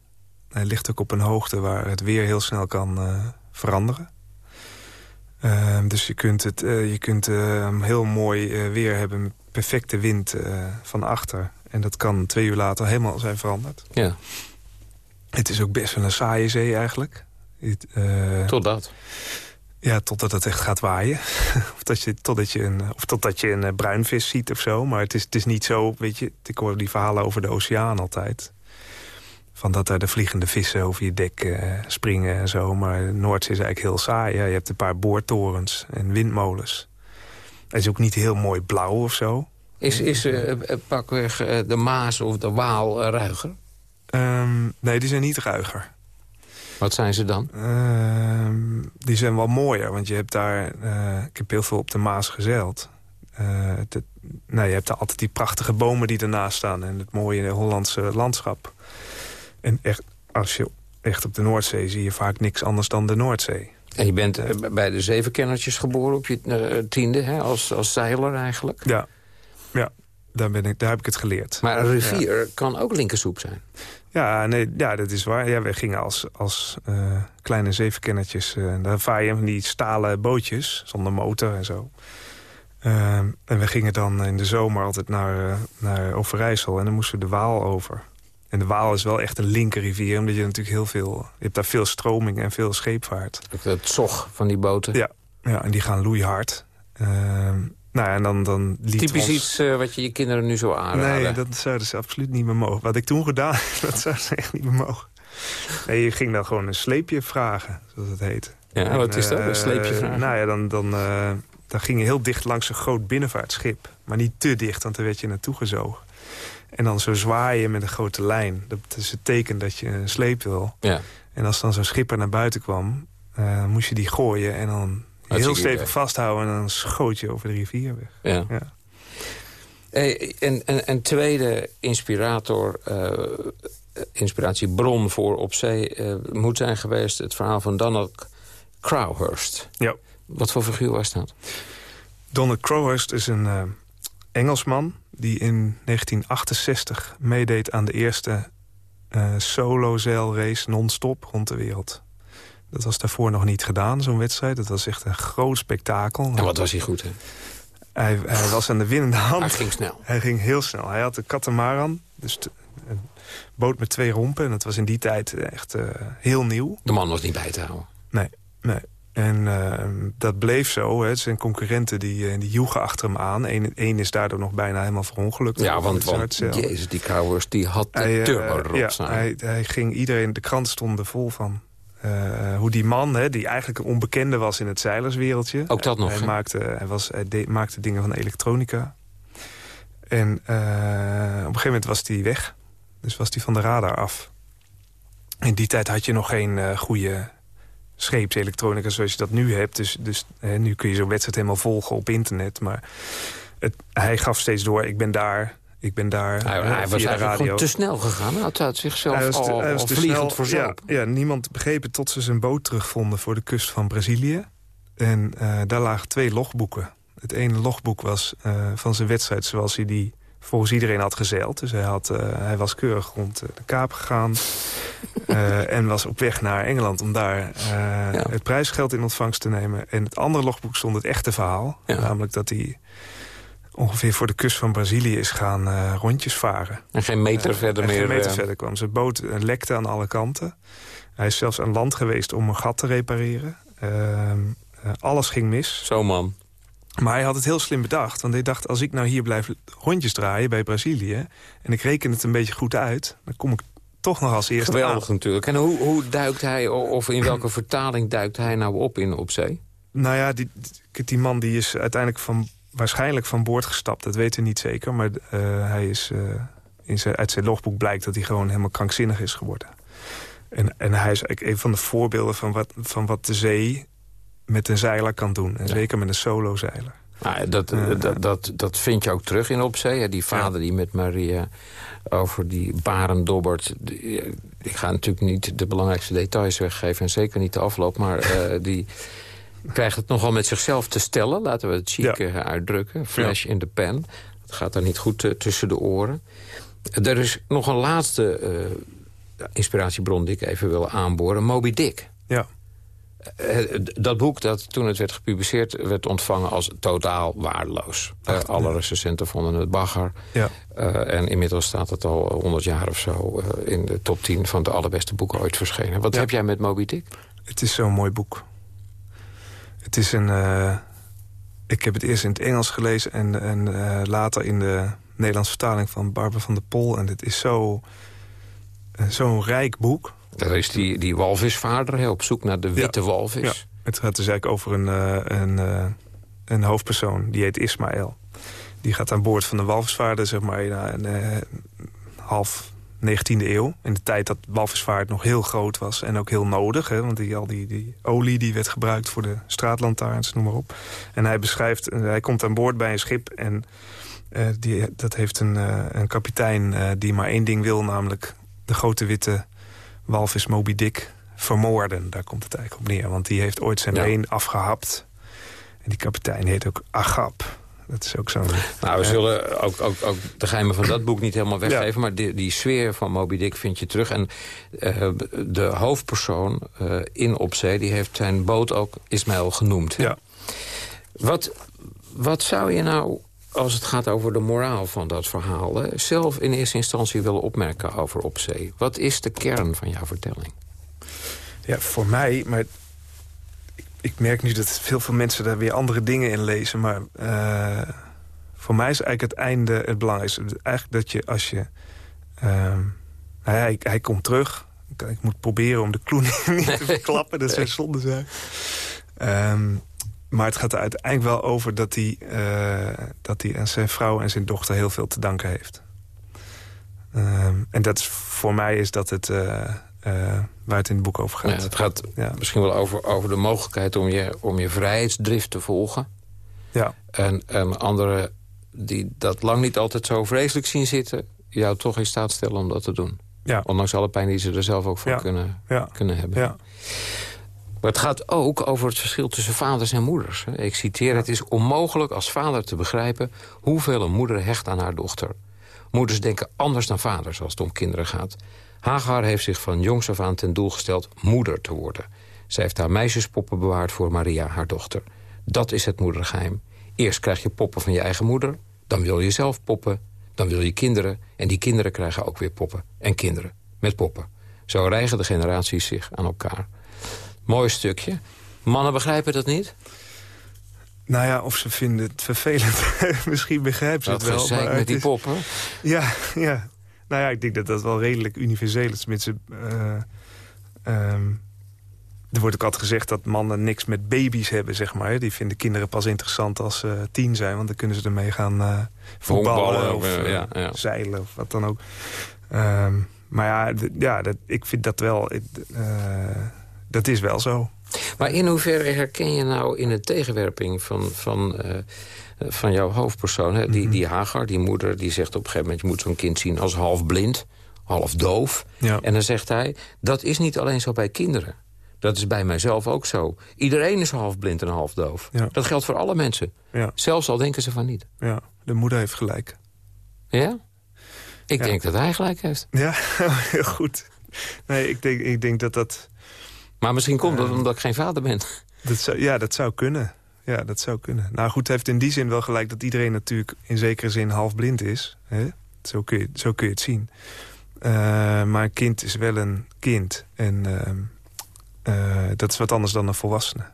Hij ligt ook op een hoogte waar het weer heel snel kan veranderen. dus je kunt, het, je kunt heel mooi weer hebben met perfecte wind van achter. En dat kan twee uur later helemaal zijn veranderd. Ja. Het is ook best wel een saaie zee eigenlijk. Uh, totdat? Ja, totdat het echt gaat waaien. of, dat je, totdat je een, of totdat je een uh, bruinvis ziet of zo. Maar het is, het is niet zo, weet je... Ik hoor die verhalen over de oceaan altijd. Van dat daar de vliegende vissen over je dek uh, springen en zo. Maar Noordzee is eigenlijk heel saai. Ja, je hebt een paar boortorens en windmolens. Het is ook niet heel mooi blauw of zo. Is, is pakweg de Maas of de Waal ruiger? Um, nee, die zijn niet ruiger. Wat zijn ze dan? Uh, die zijn wel mooier, want je hebt daar... Uh, ik heb heel veel op de Maas gezeild. Uh, de, nou, je hebt daar altijd die prachtige bomen die ernaast staan... en het mooie Hollandse landschap. En echt, als je echt op de Noordzee zie je vaak niks anders dan de Noordzee. En je bent eh, bij de zevenkennertjes geboren op je eh, tiende, hè, als, als zeiler eigenlijk. Ja, ja daar, ben ik, daar heb ik het geleerd. Maar een rivier kan ook linkersoep zijn. Ja, nee, ja, dat is waar. Ja, wij gingen als, als uh, kleine zevenkennertjes... Uh, daar vaar je van die stalen bootjes, zonder motor en zo. Uh, en we gingen dan in de zomer altijd naar, naar Overijssel... en dan moesten we de Waal over. En de Waal is wel echt een linkerrivier... omdat je natuurlijk heel veel... je hebt daar veel stroming en veel scheepvaart. Het zog van die boten. Ja, ja en die gaan loeihard. Nou ja, en dan, dan Typisch iets uh, wat je je kinderen nu zo aanraden. Nee, dat zouden ze absoluut niet meer mogen. Wat ik toen gedaan dat zouden ze echt niet meer mogen. Nee, je ging dan gewoon een sleepje vragen, zoals het heet. Ja, en, wat is dat, een sleepje vragen? Nou ja, dan, dan, uh, dan ging je heel dicht langs een groot binnenvaartschip. Maar niet te dicht, want dan werd je naartoe gezogen. En dan zo zwaaien met een grote lijn. Dat is het teken dat je een sleep wil. Ja. En als dan zo'n schipper naar buiten kwam, uh, moest je die gooien... en dan heel stevig vasthouden en dan schoot je over de rivier weg. Ja. ja. Hey, en, en, en tweede inspirator, uh, inspiratiebron voor op zee... Uh, moet zijn geweest het verhaal van Donald Crowhurst. Ja. Wat voor figuur was dat? Donald Crowhurst is een uh, Engelsman... die in 1968 meedeed aan de eerste solo-zeilrace non-stop rond de wereld. Dat was daarvoor nog niet gedaan, zo'n wedstrijd. Dat was echt een groot spektakel. En wat was hij goed, hè? Hij, hij was aan de winnende hand. Hij ging snel. Hij ging heel snel. Hij had een katamaran, dus een boot met twee rompen. En dat was in die tijd echt uh, heel nieuw. De man was niet bij te houden. Nee, nee. En uh, dat bleef zo. Hè. Zijn concurrenten die, die joegen achter hem aan. Eén is daardoor nog bijna helemaal verongelukt. Ja, want, want jezus, die Cowers die had de hij, turbo uh, ja, hij, hij ging iedereen, de krant stonden vol van. Uh, hoe die man, hè, die eigenlijk een onbekende was in het zeilerswereldje... Ook dat nog, Hij, maakte, hij, was, hij de, maakte dingen van elektronica. En uh, op een gegeven moment was hij weg. Dus was hij van de radar af. In die tijd had je nog geen uh, goede scheepselektronica zoals je dat nu hebt. Dus, dus nu kun je zo'n wedstrijd helemaal volgen op internet. Maar het, hij gaf steeds door, ik ben daar... Ik ben daar Hij, hij was eigenlijk gewoon te snel gegaan. Hij had zichzelf hij was te, al, hij was al vliegend voor ja, ja, niemand begreep het tot ze zijn boot terugvonden voor de kust van Brazilië. En uh, daar lagen twee logboeken. Het ene logboek was uh, van zijn wedstrijd zoals hij die volgens iedereen had gezeild. Dus hij, had, uh, hij was keurig rond de Kaap gegaan. en was op weg naar Engeland om daar ja. het prijsgeld in ontvangst te nemen. En het andere logboek stond het echte verhaal. Ja. Namelijk dat hij ongeveer voor de kust van Brazilië is gaan uh, rondjes varen. En geen meter uh, verder meer? geen meter uh... verder kwam. Zijn boot lekte aan alle kanten. Hij is zelfs aan land geweest om een gat te repareren. Ehm, alles ging mis. Zo man. Maar hij had het heel slim bedacht. Want hij dacht, als ik nou hier blijf rondjes draaien bij Brazilië... en ik reken het een beetje goed uit... dan kom ik toch nog als eerste Geweldig aan. natuurlijk. En hoe, hoe duikt hij, of in welke vertaling duikt hij nou op in op zee? Nou ja, die, die man die is uiteindelijk van waarschijnlijk van boord gestapt. Dat weten we niet zeker. Maar uh, hij is, uh, in zijn, uit zijn logboek blijkt dat hij gewoon helemaal krankzinnig is geworden. En, en hij is eigenlijk een van de voorbeelden van wat, van wat de zee met een zeiler kan doen. En ja. zeker met een solo-zeiler. Nou, dat, uh, dat, dat, dat vind je ook terug in Opzee. Die vader ja. die met Maria over die baren dobbert. Ik ga natuurlijk niet de belangrijkste details weggeven... en zeker niet de afloop, maar die krijgt het nogal met zichzelf te stellen. Laten we het chic ja. uitdrukken. Flash ja. in de pen. Het gaat daar niet goed uh, tussen de oren. Er is nog een laatste uh, inspiratiebron die ik even wil aanboren. Moby Dick. Ja. Dat boek dat toen het werd gepubliceerd werd ontvangen als totaal waardeloos. Ach, alle ja. recensenten vonden het bagger. Ja. en inmiddels staat het al 100 jaar of zo in de top 10 van de allerbeste boeken ooit verschenen. Wat heb jij met Moby Dick? Het is zo'n mooi boek. Het is een... Uh, ik heb het eerst in het Engels gelezen... en, en uh, later in de Nederlandse vertaling van Barbara van der Pol. En het is zo, uh, zo'n rijk boek. Dat is die, die walvisvaarder hè, op zoek naar de witte ja, walvis. Ja. Het gaat dus eigenlijk over een, een, een hoofdpersoon. Die heet Ismaël. Die gaat aan boord van de walvisvaarder, zeg maar, een, een half 19e eeuw. In de tijd dat walvisvaart nog heel groot was en ook heel nodig. Hè, want die, al die, die olie die werd gebruikt voor de straatlantaarns, noem maar op. En hij beschrijft, hij komt aan boord bij een schip... en uh, die, dat heeft een, uh, een kapitein uh, die maar één ding wil... namelijk de grote witte walvis Moby Dick vermoorden. Daar komt het eigenlijk op neer. Want die heeft ooit zijn Ja. been afgehapt. En die kapitein heet ook Agap. Dat is ook zo'n... Nou, we zullen ook, ook, ook de geheimen van dat boek niet helemaal weggeven... maar die, die sfeer van Moby Dick vind je terug. En eh, de hoofdpersoon eh, in Op Zee... die heeft zijn boot ook Ismaël genoemd. Ja. Wat, wat zou je nou, als het gaat over de moraal van dat verhaal... hè, zelf in eerste instantie willen opmerken over Op Zee? Wat is de kern van jouw vertelling? Ja, voor mij, maar ik, merk nu dat veel veel mensen daar weer andere dingen in lezen. Maar eh, voor mij is eigenlijk het einde het belangrijkste. Eigenlijk dat je als je... ehm, nou ja, hij, hij komt terug. Ik, ik moet proberen om de kloen niet te verklappen. Dat zou zonde zijn. Ehm, maar het gaat er uiteindelijk wel over dat hij, eh, dat hij aan zijn vrouw en zijn dochter heel veel te danken heeft. Ehm, en dat is, voor mij is dat het eh, eh, waar het in het boek over gaat. Ja, het gaat Ja. misschien wel over, over de mogelijkheid om je, om je vrijheidsdrift te volgen. Ja. En, en anderen die dat lang niet altijd zo vreselijk zien zitten... jou toch in staat stellen om dat te doen. Ja. Ondanks alle pijn die ze er zelf ook van Ja. kunnen, kunnen hebben. Ja. Maar het gaat ook over het verschil tussen vaders en moeders. Ik citeer, het is onmogelijk als vader te begrijpen... hoeveel een moeder hecht aan haar dochter. Moeders denken anders dan vaders als het om kinderen gaat. Hagar heeft zich van jongs af aan ten doel gesteld moeder te worden. Zij heeft haar meisjespoppen bewaard voor Maria, haar dochter. Dat is het moedergeheim. Eerst krijg je poppen van je eigen moeder, dan wil je zelf poppen... dan wil je kinderen en die kinderen krijgen ook weer poppen. En kinderen, met poppen. Zo rijgen de generaties zich aan elkaar. Mooi stukje. Mannen begrijpen dat niet? Nou ja, of ze vinden het vervelend. Misschien begrijpen ze Dat het wel. maar met die poppen. Ja, ja. Nou ja, ik denk dat dat wel redelijk universeel is. Tenminste, eh, ehm, er wordt ook altijd gezegd dat mannen niks met baby's hebben, zeg maar. Die vinden kinderen pas interessant als ze tien zijn. Want dan kunnen ze ermee gaan eh, voetballen of eh, ja, ja. zeilen of wat dan ook. Ehm, maar ja, ja dat, ik vind dat wel... eh, dat is wel zo. Maar in hoeverre herken je nou in de tegenwerping van, van, eh, van jouw hoofdpersoon... Hè? Die, die Hagar, die moeder, die zegt op een gegeven moment... je moet zo'n kind zien als half blind, half doof. Ja. En dan zegt hij, dat is niet alleen zo bij kinderen. Dat is bij mijzelf ook zo. Iedereen is half blind en half doof. Ja. Dat geldt voor alle mensen. Ja, Zelfs al denken ze van niet. ja, de moeder heeft gelijk. Ja? Ik Ja. denk dat hij gelijk heeft. Ja, heel goed. Nee, ik denk, ik denk dat dat... Maar misschien komt dat omdat ik geen vader ben. Dat zou, ja, dat zou kunnen. Ja, dat zou kunnen. Nou goed, hij heeft in die zin wel gelijk dat iedereen natuurlijk in zekere zin half blind is. Hè? Zo, kun je, zo kun je het zien. Eh, maar een kind is wel een kind. En ehm, eh, dat is wat anders dan een volwassene.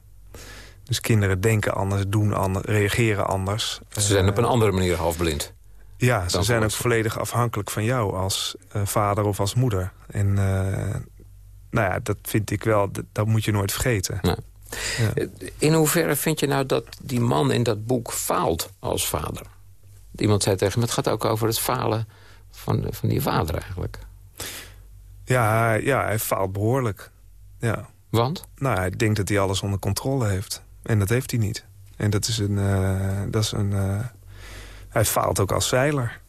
Dus kinderen denken anders, doen anders, reageren anders. Ze zijn Eh, op een andere manier half blind. Ja, ze zijn ook volledig afhankelijk van jou als eh, vader of als moeder. En eh, nou ja, dat vind ik wel, dat, dat moet je nooit vergeten. Nee. Ja. In hoeverre vind je nou dat die man in dat boek faalt als vader? Iemand zei tegen me, het gaat ook over het falen van, van die vader eigenlijk. Ja, ja, hij faalt behoorlijk. Ja. Want? Nou, hij denkt dat hij alles onder controle heeft. En dat heeft hij niet. En dat is een... eh, dat is een eh, hij faalt ook als zeiler.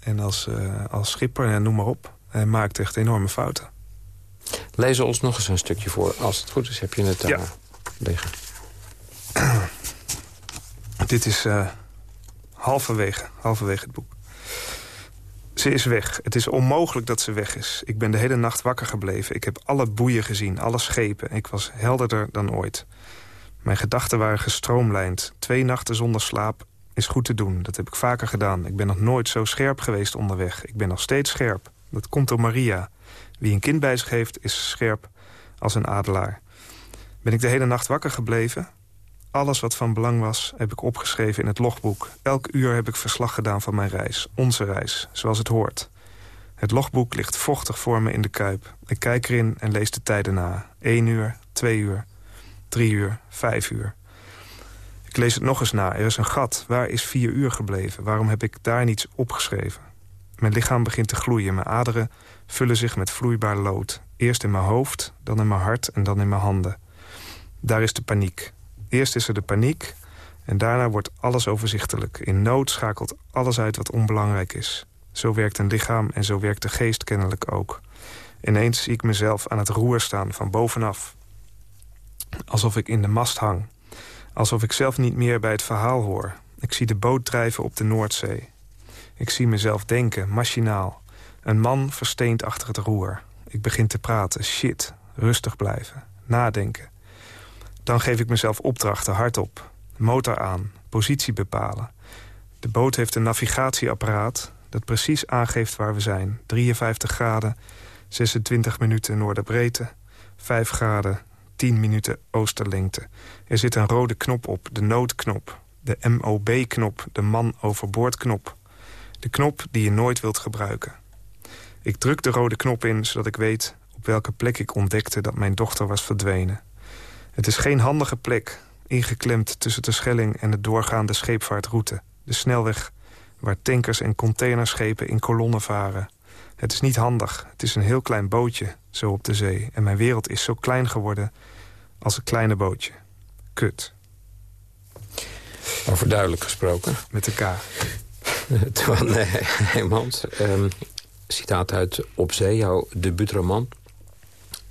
En als, eh, als schipper en noem maar op. Hij maakt echt enorme fouten. Lees ons nog eens een stukje voor. Als het goed is, heb je het daar Ja. Dit is eh, halverwege, halverwege het boek. Ze is weg. Het is onmogelijk dat ze weg is. Ik ben de hele nacht wakker gebleven. Ik heb alle boeien gezien, alle schepen. Ik was helderder dan ooit. Mijn gedachten waren gestroomlijnd. Twee nachten zonder slaap is goed te doen. Dat heb ik vaker gedaan. Ik ben nog nooit zo scherp geweest onderweg. Ik ben nog steeds scherp. Dat komt door Maria. Wie een kind bij zich heeft, is scherp als een adelaar. Ben ik de hele nacht wakker gebleven? Alles wat van belang was, heb ik opgeschreven in het logboek. Elk uur heb ik verslag gedaan van mijn reis. Onze reis, zoals het hoort. Het logboek ligt vochtig voor me in de kuip. Ik kijk erin en lees de tijden na. 1 uur, 2 uur, 3 uur, 5 uur. Ik lees het nog eens na. Er is een gat. Waar is 4 uur gebleven? Waarom heb ik daar niets opgeschreven? Mijn lichaam begint te gloeien. Mijn aderen vullen zich met vloeibaar lood. Eerst in mijn hoofd, dan in mijn hart en dan in mijn handen. Daar is de paniek. Eerst is er de paniek en daarna wordt alles overzichtelijk. In nood schakelt alles uit wat onbelangrijk is. Zo werkt een lichaam en zo werkt de geest kennelijk ook. Ineens zie ik mezelf aan het roer staan van bovenaf. Alsof ik in de mast hang. Alsof ik zelf niet meer bij het verhaal hoor. Ik zie de boot drijven op de Noordzee. Ik zie mezelf denken, machinaal. Een man versteend achter het roer. Ik begin te praten. Shit. Rustig blijven. Nadenken. Dan geef ik mezelf opdrachten hardop. Motor aan. Positie bepalen. De boot heeft een navigatieapparaat dat precies aangeeft waar we zijn. 53 graden, 26 minuten noorderbreedte, 5 graden, 10 minuten oosterlengte. Er zit een rode knop op, de noodknop. De MOB-knop, de man overboord-knop. De knop die je nooit wilt gebruiken. Ik druk de rode knop in, zodat ik weet op welke plek ik ontdekte dat mijn dochter was verdwenen. Het is geen handige plek, ingeklemd tussen de Schelling en de doorgaande scheepvaartroute. De snelweg waar tankers en containerschepen in kolonnen varen. Het is niet handig, het is een heel klein bootje, zo op de zee. En mijn wereld is zo klein geworden als een kleine bootje. Kut. Over duidelijk gesproken. Met de K. Twan Heijmans, um, citaat uit Op Zee, jouw debuutroman.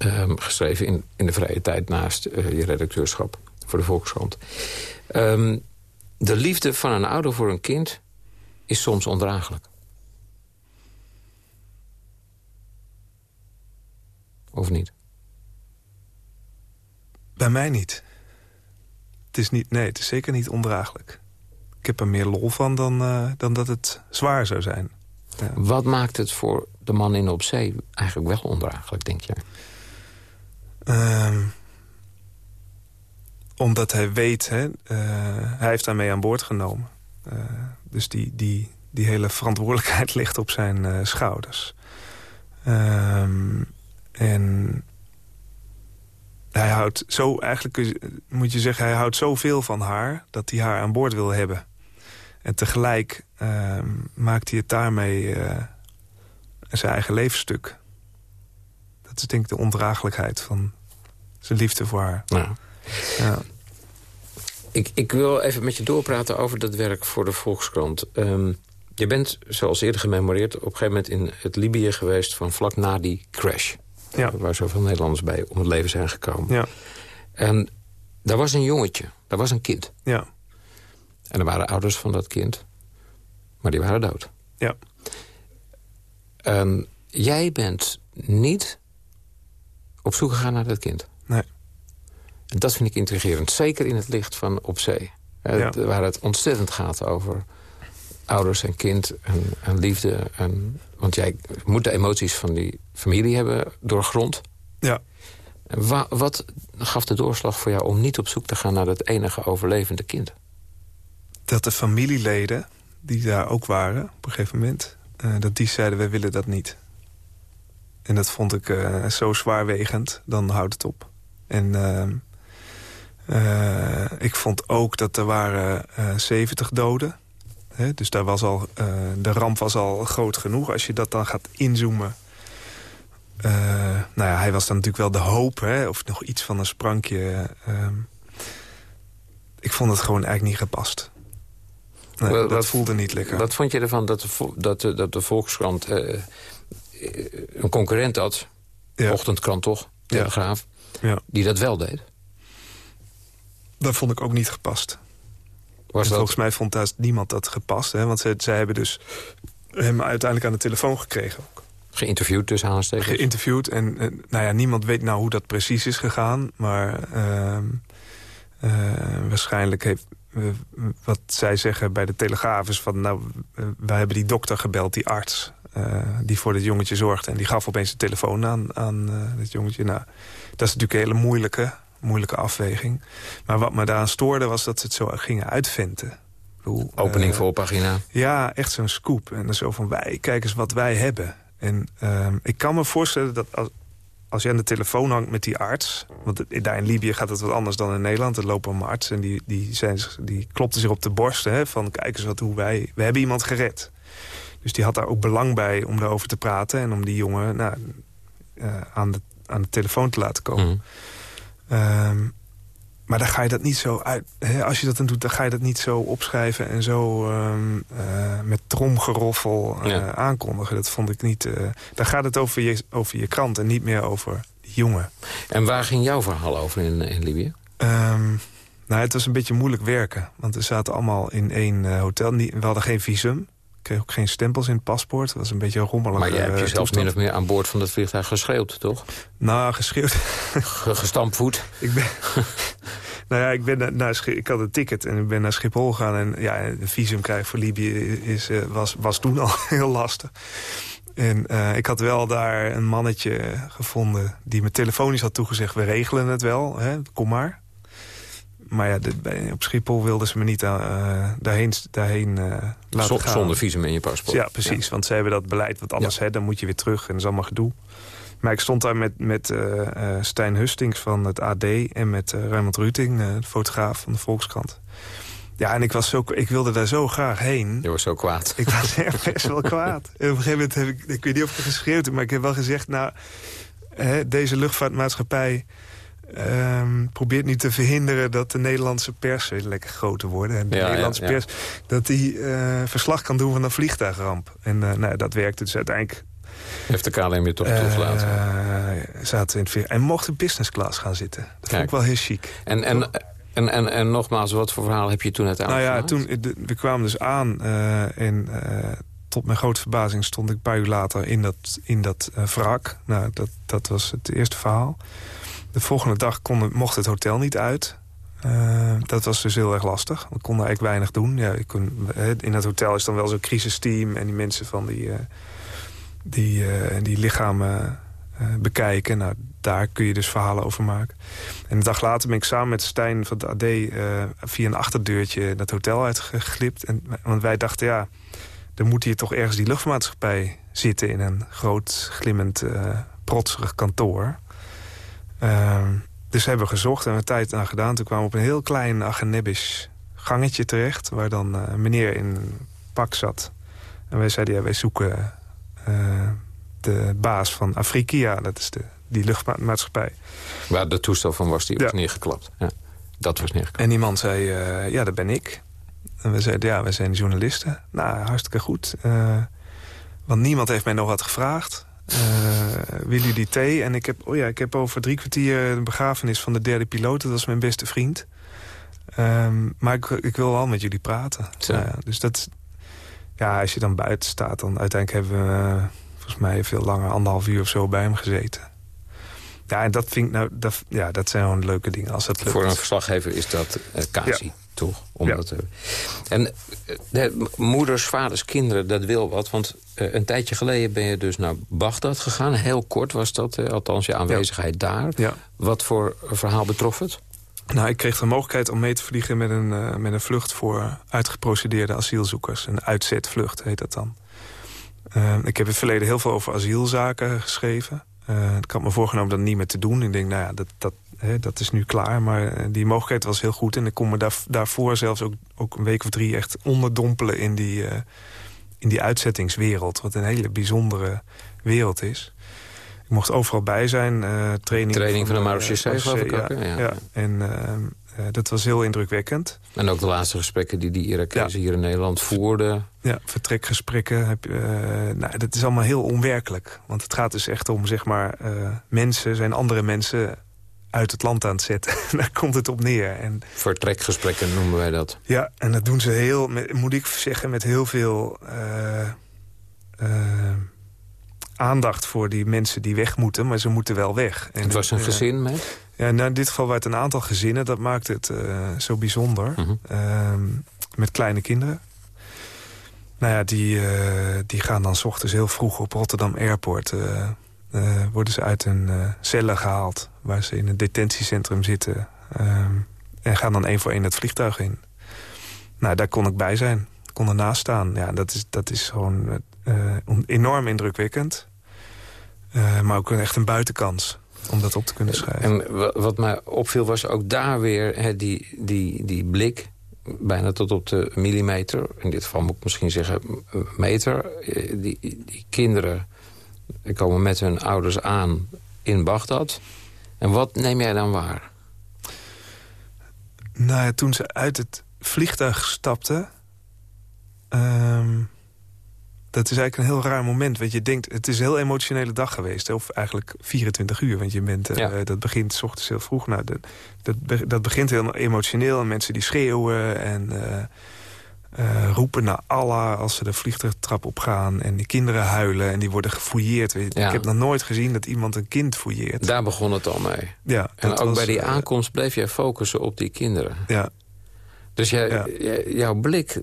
Um, geschreven in, in de vrije tijd naast uh, je redacteurschap voor de Volkskrant. Um, de liefde van een ouder voor een kind is soms ondraaglijk. Of niet? Bij mij niet. Het is niet, nee, het is zeker niet ondraaglijk. Ik heb er meer lol van dan, uh, dan dat het zwaar zou zijn. Ja. Wat maakt het voor de man in op zee eigenlijk wel ondraaglijk, denk je? Um, omdat hij weet, hè, uh, hij heeft daarmee aan boord genomen. Uh, dus die, die, die hele verantwoordelijkheid ligt op zijn uh, schouders. Um, en hij houdt zo, eigenlijk moet je zeggen, hij houdt zoveel van haar... dat hij haar aan boord wil hebben. En tegelijk uh, maakt hij het daarmee zijn eigen levensstuk. Dat is denk ik de ondraaglijkheid van zijn liefde voor haar. Ja. ja. Ik, ik wil even met je doorpraten over dat werk voor de Volkskrant. Um, je bent, zoals eerder gememoreerd, op een gegeven moment in het Libië geweest... van vlak na die crash. Ja. Waar zoveel Nederlanders bij om het leven zijn gekomen. Ja. En daar was een jongetje, daar was een kind. Ja. En er waren ouders van dat kind, maar die waren dood. Ja. En jij bent niet op zoek gegaan naar dat kind. Nee. En dat vind ik intrigerend. Zeker in het licht van Op Zee. Ja. Waar het ontzettend gaat over ouders en kind en, en liefde. En, want jij moet de emoties van die familie hebben doorgrond. Ja. Wa, wat gaf de doorslag voor jou om niet op zoek te gaan naar dat enige overlevende kind? Dat de familieleden, die daar ook waren op een gegeven moment... Uh, dat die zeiden, wij willen dat niet. En dat vond ik uh, zo zwaarwegend, dan houdt het op. En uh, ik vond ook dat er waren 70 doden He, dus daar was al, de ramp was al groot genoeg. Als je dat dan gaat inzoomen... Nou ja, hij was dan natuurlijk wel de hoop, hè, of nog iets van een sprankje. Uh, ik vond het gewoon eigenlijk niet gepast. Nee, well, dat wat, voelde niet lekker. Wat vond je ervan dat de, dat de, dat de Volkskrant uh, een concurrent had... Ja. ochtendkrant toch, Telegraaf, ja. Ja. die dat wel deed? Dat vond ik ook niet gepast. Was dat... Volgens mij vond thuis niemand dat gepast. Hè? Want zij, zij hebben dus hem uiteindelijk aan de telefoon gekregen. Ook. Geïnterviewd dus aanstekens? Geïnterviewd. En, en, nou ja, niemand weet nou hoe dat precies is gegaan. Maar uh, uh, waarschijnlijk heeft... Uh, wat zij zeggen bij de Telegraaf is van... nou, wij hebben die dokter gebeld, die arts... die voor dit jongetje zorgde. En die gaf opeens de telefoon aan, aan dit jongetje. Nou, dat is natuurlijk een hele moeilijke moeilijke afweging. Maar wat me daaraan stoorde was dat ze het zo gingen uitventen. Bedoel, Opening uh, voorpagina. Ja, echt zo'n scoop. En dan zo van, wij, kijk eens wat wij hebben. En uh, ik kan me voorstellen dat als, als je aan de telefoon hangt met die arts... want daar in Libië gaat het wat anders dan in Nederland. Er lopen een arts en die, die, zijn, die klopte zich op de borst... Hè, van kijk eens wat, hoe wij... We hebben iemand gered. Dus die had daar ook belang bij om daarover te praten... en om die jongen nou, uh, aan, de, aan de telefoon te laten komen. Mm. Um, maar dan ga je dat niet zo uit. Hè, als je dat dan doet, dan ga je dat niet zo opschrijven en zo ehm, eh, met tromgeroffel uh, aankondigen. Dat vond ik niet. Uh, dan gaat het over je, over je krant en niet meer over jongen. En waar ging jouw verhaal over in, in Libië? Um, nou, het was een beetje moeilijk werken. Want we zaten allemaal in één hotel. We hadden geen visum kreeg ook geen stempels in het paspoort. Dat was een beetje rommelig. Maar je hebt jezelf min of meer aan boord van dat vliegtuig geschreeuwd, toch? Nou, geschreeuwd. Gestampvoet. ik ben... nou ja, ik, ben naar, ik had een ticket en ik ben naar Schiphol gegaan. En ja, een visum krijgen voor Libië is, uh, was, was toen al heel lastig. En uh, ik had wel daar een mannetje gevonden die me telefonisch had toegezegd... we regelen het wel, hè, kom maar maar ja, op Schiphol wilden ze me niet uh, daarheen, daarheen uh, laten gaan. Zonder visum in je paspoort. Ja, precies. Want ze hebben dat beleid. Want anders hè, dan moet je weer terug en dat is allemaal gedoe. Maar ik stond daar met, met uh, Stijn Hustings van het AD... en met Raymond Ruting, de fotograaf van de Volkskrant. Ja, en ik, was zo, ik wilde daar zo graag heen. Je was zo kwaad. Ik was echt best wel kwaad. En op een gegeven moment heb ik... Ik weet niet of ik geschreeuwd heb, maar ik heb wel gezegd... nou, hè, deze luchtvaartmaatschappij Um, probeert niet te verhinderen dat de Nederlandse pers... lekker groter worden, en de Nederlandse pers... dat die uh, verslag kan doen van een vliegtuigramp. En uh, nou, dat werkte dus uiteindelijk... Heeft de KLM je toch uh, toegelaten? zaten in het en mochten business class gaan zitten. Dat Kijk. vond ik wel heel chic. En, en, en, en, en nogmaals, wat voor verhaal heb je toen uiteindelijk Nou ja, toen, de, we kwamen dus aan en tot mijn grote verbazing stond ik een paar uur later in dat, in dat wrak. Nou, dat, dat was het eerste verhaal. De volgende dag kon, mocht het hotel niet uit. Uh, dat was dus heel erg lastig. We konden eigenlijk weinig doen. Ja, ik kon, in het hotel is dan wel zo'n crisisteam... en die mensen van die, uh, die, uh, die lichamen bekijken. Nou, daar kun je dus verhalen over maken. En een dag later ben ik samen met Stijn van de AD... via een achterdeurtje dat hotel uitgeglipt. En, want wij dachten, ja, er moet hier toch ergens die luchtmaatschappij zitten... in een groot, glimmend, protserig kantoor... Ehm, dus hebben we gezocht en een tijd aan gedaan. Toen kwamen we op een heel klein agenebisch gangetje terecht... waar dan uh, meneer in een pak zat. En wij zeiden, ja, wij zoeken uh, de baas van Afrikia. Dat is de, die luchtmaatschappij. Waar de toestel van was, die was neergeklapt. Ja, dat was neergeklapt. En die man zei, uh, ja, dat ben ik. En we zeiden, ja, wij zijn journalisten. Nou, hartstikke goed. want niemand heeft mij nog wat gevraagd. Uh, willen jullie thee? En ik heb, oh ja, ik heb over drie kwartier de begrafenis van de derde piloot. Dat was mijn beste vriend. Um, maar ik, ik, wil wel met jullie praten. Nou ja, dus dat... Ja, als je dan buiten staat, dan uiteindelijk hebben we... Uh, volgens mij veel langer, anderhalf uur of zo bij hem gezeten. Ja, en dat vind ik nou... Dat, ja, dat zijn gewoon leuke dingen. Als dat Voor een verslaggever is dat uh, Kasi. Ja toch? Om ja. dat, en eh, de, moeders, vaders, kinderen, dat wil wat. Want uh, een tijdje geleden ben je dus naar Bagdad gegaan. Heel kort was dat, uh, althans je aanwezigheid ja. daar. Ja. Wat voor verhaal betrof het? Nou, ik kreeg de mogelijkheid om mee te vliegen met een, uh, met een vlucht voor uitgeprocedeerde asielzoekers. Een uitzetvlucht heet dat dan. ik heb in het verleden heel veel over asielzaken geschreven. Ik had me voorgenomen dat niet meer te doen. Ik denk, nou ja, dat, dat dat is nu klaar, maar eh, die mogelijkheid was heel goed. En ik kon me daar, daarvoor zelfs ook, ook een week of drie echt onderdompelen in die, uh, in die uitzettingswereld. Wat een hele bijzondere wereld is. Ik mocht overal bij zijn. Uh, training, training van, van de Marochisee, geloof ik ook. Ja, ja. En uh, dat was heel indrukwekkend. En ook de laatste gesprekken die die Irakezen hier in Nederland voerden. Ja, vertrekgesprekken. Heb, nou, dat is allemaal heel onwerkelijk. Want het gaat dus echt om, zeg maar, mensen zijn andere mensen uit het land aan het zetten. Daar komt het op neer. En, Vertrekgesprekken noemen wij dat. Ja, en dat doen ze heel, moet ik zeggen, met heel veel aandacht voor die mensen die weg moeten. Maar ze moeten wel weg. En, het was een gezin met? Ja, nou, in dit geval het een aantal gezinnen. Dat maakt het zo bijzonder. -huh. Ehm, met kleine kinderen. Nou ja, die, die gaan dan s ochtends heel vroeg op Rotterdam Airport uh, worden ze uit hun cellen gehaald... waar ze in een detentiecentrum zitten... Uh, en gaan dan één voor één het vliegtuig in. Nou, daar kon ik bij zijn. Ik kon ernaast staan. Ja, dat is, dat is gewoon enorm indrukwekkend. maar ook echt een buitenkans om dat op te kunnen schrijven. En wat mij opviel was ook daar weer die, die, die blik bijna tot op de millimeter. In dit geval moet ik misschien zeggen meter. Die, die kinderen komen met hun ouders aan in Bagdad. En wat neem jij dan waar? Nou ja, toen ze uit het vliegtuig stapte... ehm, dat is eigenlijk een heel raar moment. Want je denkt, het is een heel emotionele dag geweest. Of eigenlijk 24 uur. Want je bent, eh, dat begint s ochtends heel vroeg. Nou, dat, dat, dat begint heel emotioneel. En mensen die schreeuwen en eh, eh, roepen naar Allah als ze de vliegtuigtrap opgaan. En die kinderen huilen en die worden gefouilleerd. Ik heb nog nooit gezien dat iemand een kind fouilleert. Daar begon het al mee. Ja, en ook bij die aankomst bleef jij focussen op die kinderen. Ja. Dus jij, jouw blik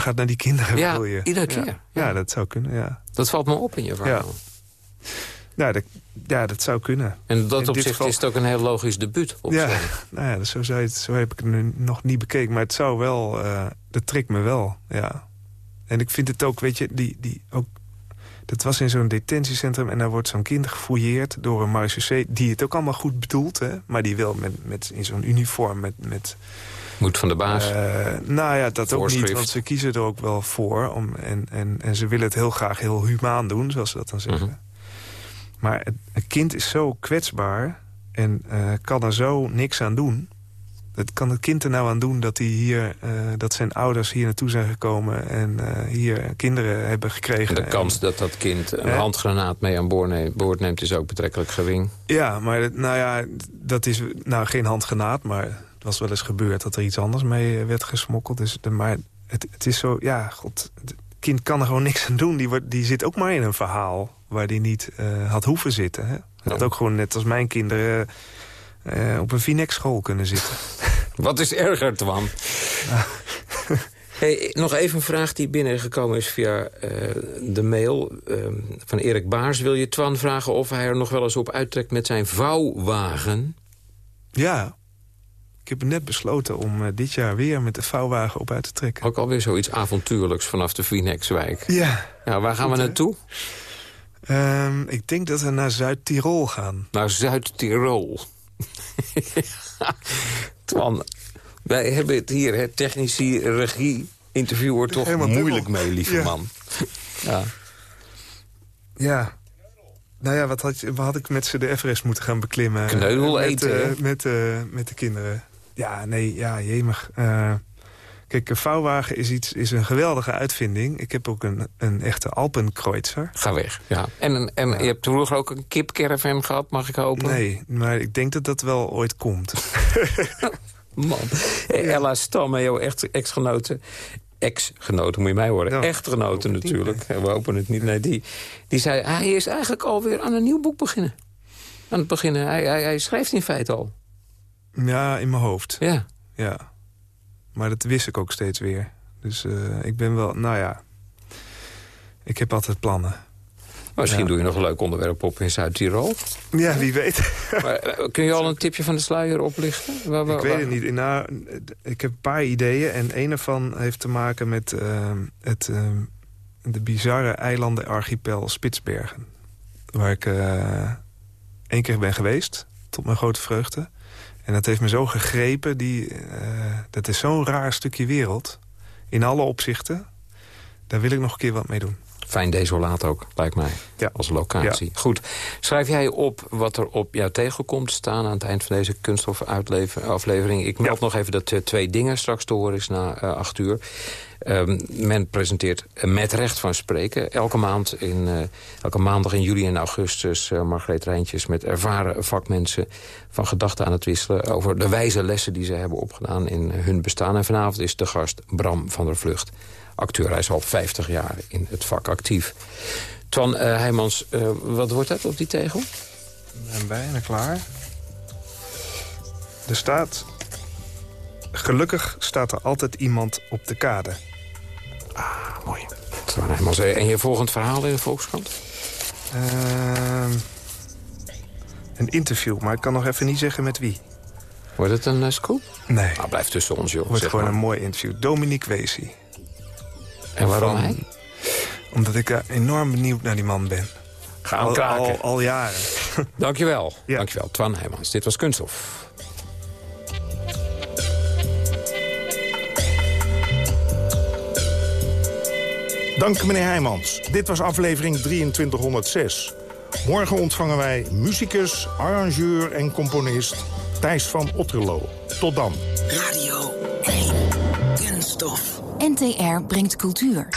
gaat naar die kinderen, ja, je? iedere keer. Ja. dat zou kunnen, ja. Dat valt me op in je verhaal. Ja, dat, ja, dat zou kunnen. En dat opzicht geval... is het ook een heel logisch debuut op ja, nou ja, zo, zou het, zo heb ik het nu nog niet bekeken. Maar het zou wel, uh, dat trekt me wel, ja. En ik vind het ook, weet je, die, die ook, dat was in zo'n detentiecentrum... en daar wordt zo'n kind gefouilleerd door een marechaussee... die het ook allemaal goed bedoelt, hè, maar die wel met, met, in zo'n uniform met... met moet van de baas? Uh, nou ja, dat ook niet, want ze kiezen er ook wel voor. Om, en, en, en ze willen het heel graag heel humaan doen, zoals ze dat dan zeggen. Mhm. Maar het, een kind is zo kwetsbaar en uh, kan er zo niks aan doen. Het kan het kind er nou aan doen dat, hij hier, uh, dat zijn ouders hier naartoe zijn gekomen... en hier kinderen hebben gekregen. De kans dat dat kind een handgranaat mee aan boord neemt, boord neemt, is ook betrekkelijk gering. Ja, maar nou ja, dat is nou geen handgranaat, maar het was wel eens gebeurd dat er iets anders mee eh, werd gesmokkeld. Dus de, maar het, het is zo, ja, god, het kind kan er gewoon niks aan doen. Die, wordt, die zit ook maar in een verhaal waar die niet uh, had hoeven zitten. Hè? Had ook gewoon net als mijn kinderen uh, op een Finex-school kunnen zitten. Wat is erger, Twan? Hey, nog even een vraag die binnengekomen is via uh, de mail van Erik Baars. Wil je Twan vragen of hij er nog wel eens op uittrekt met zijn vouwwagen? Ja, ik heb net besloten om uh, dit jaar weer met de vouwwagen op uit te trekken. Ook alweer zoiets avontuurlijks vanaf de Phoenixwijk. Ja. waar gaan we naartoe? Um, ik denk dat we naar Zuid-Tirol gaan. Naar Zuid-Tirol. Twan, wij hebben het hier, hè, technici, regie, interviewer, toch moeilijk mee, lieve man. ja. Ja, nou ja, wat had, wat had ik met ze de Everest moeten gaan beklimmen? Kneudel met, eten, uh, met, uh, met de kinderen. Ja, nee, ja, jemig. Uh, kijk, een vouwwagen is, iets, is een geweldige uitvinding. Ik heb ook een, een echte Alpenkreuzer. Ga weg, ja. En, en je hebt vroeger ook een kipcaravan gehad, mag ik hopen? Nee, maar ik denk dat dat wel ooit komt. Man. Ella Stam, jouw ex-genoten ex-genoten, moet je mij horen. Ja, Echtgenoten natuurlijk. We hopen het niet. Nee, die, die zei, hij is eigenlijk alweer aan een nieuw boek beginnen. Aan het beginnen. Hij, hij, hij schrijft in feite al. Ja, in mijn hoofd. Ja. Ja. Maar dat wist ik ook steeds weer. Dus uh, ik ben wel, nou ja... Ik heb altijd plannen. Misschien doe je nog een leuk onderwerp op in Zuid-Tirol. Ja, wie weet. Maar, eh, kun je al een tipje van de sluier oplichten? Waar, waar, ik weet het niet. Nou, ik heb een paar ideeën. En een ervan heeft te maken met uh, het, uh, de bizarre eilanden-archipel Spitsbergen. Waar ik uh, één keer ben geweest, tot mijn grote vreugde. En dat heeft me zo gegrepen. Die, dat is zo'n raar stukje wereld. In alle opzichten. Daar wil ik nog een keer wat mee doen. Fijn desolaat ook, lijkt mij, ja. als locatie. Goed. Schrijf jij op wat er op jou tegenkomt staan... aan het eind van deze kunststofaflevering. Ik meld nog even dat uh, twee dingen straks te horen is na uh, acht uur. Um, men presenteert met recht van spreken. Elke, maand in, uh, elke maandag in juli en augustus uh, Margreet Rijntjes... met ervaren vakmensen van gedachten aan het wisselen... over de wijze lessen die ze hebben opgedaan in hun bestaan. En vanavond is de gast Bram van der Vlucht acteur. Hij is al 50 jaar in het vak actief. Twan uh, Heijmans, uh, wat wordt dat op die tegel? Ik ben bijna klaar. Er staat... Gelukkig staat er altijd iemand op de kade. Ah, mooi. Twan Heijmans. En je volgend verhaal in de Volkskrant? Uh, een interview, maar ik kan nog even niet zeggen met wie. Wordt het een scoop? Nee. Nou, blijf tussen ons, joh. Wordt gewoon een mooi interview. Dominique Weesie. En waarom hij? Omdat ik uh, enorm benieuwd naar die man ben. Gaan al, al, al, jaren. Dankjewel. Ja. Dankjewel, Twan Heijmans. Dit was Kunststof. Dank meneer Heijmans. Dit was aflevering 2306. Morgen ontvangen wij muzikus, arrangeur en componist Thijs van Otterlo. Tot dan. Radio 1. Kunststof. NTR brengt cultuur.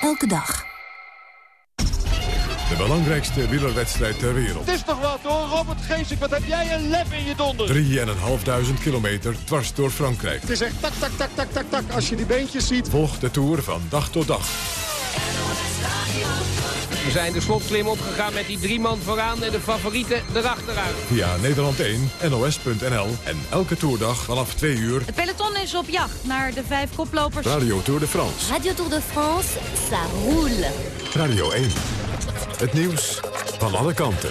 Elke dag. De belangrijkste wielerwedstrijd ter wereld. Het is toch wat hoor, Robert Geesink, wat heb jij een lef in je donder. 3.500 kilometer dwars door Frankrijk. Het is echt tak, tak, tak, tak, tak, tak, als je die beentjes ziet. Volg de Tour van dag tot dag. We zijn de slotklim opgegaan met die drie man vooraan en de favorieten erachteraan. Via Nederland 1, NOS.nl en elke toerdag vanaf 2 uur. Het peloton is op jacht naar de vijf koplopers. Radio Tour de France. Radio Tour de France, ça roule. Radio 1. Het nieuws van alle kanten.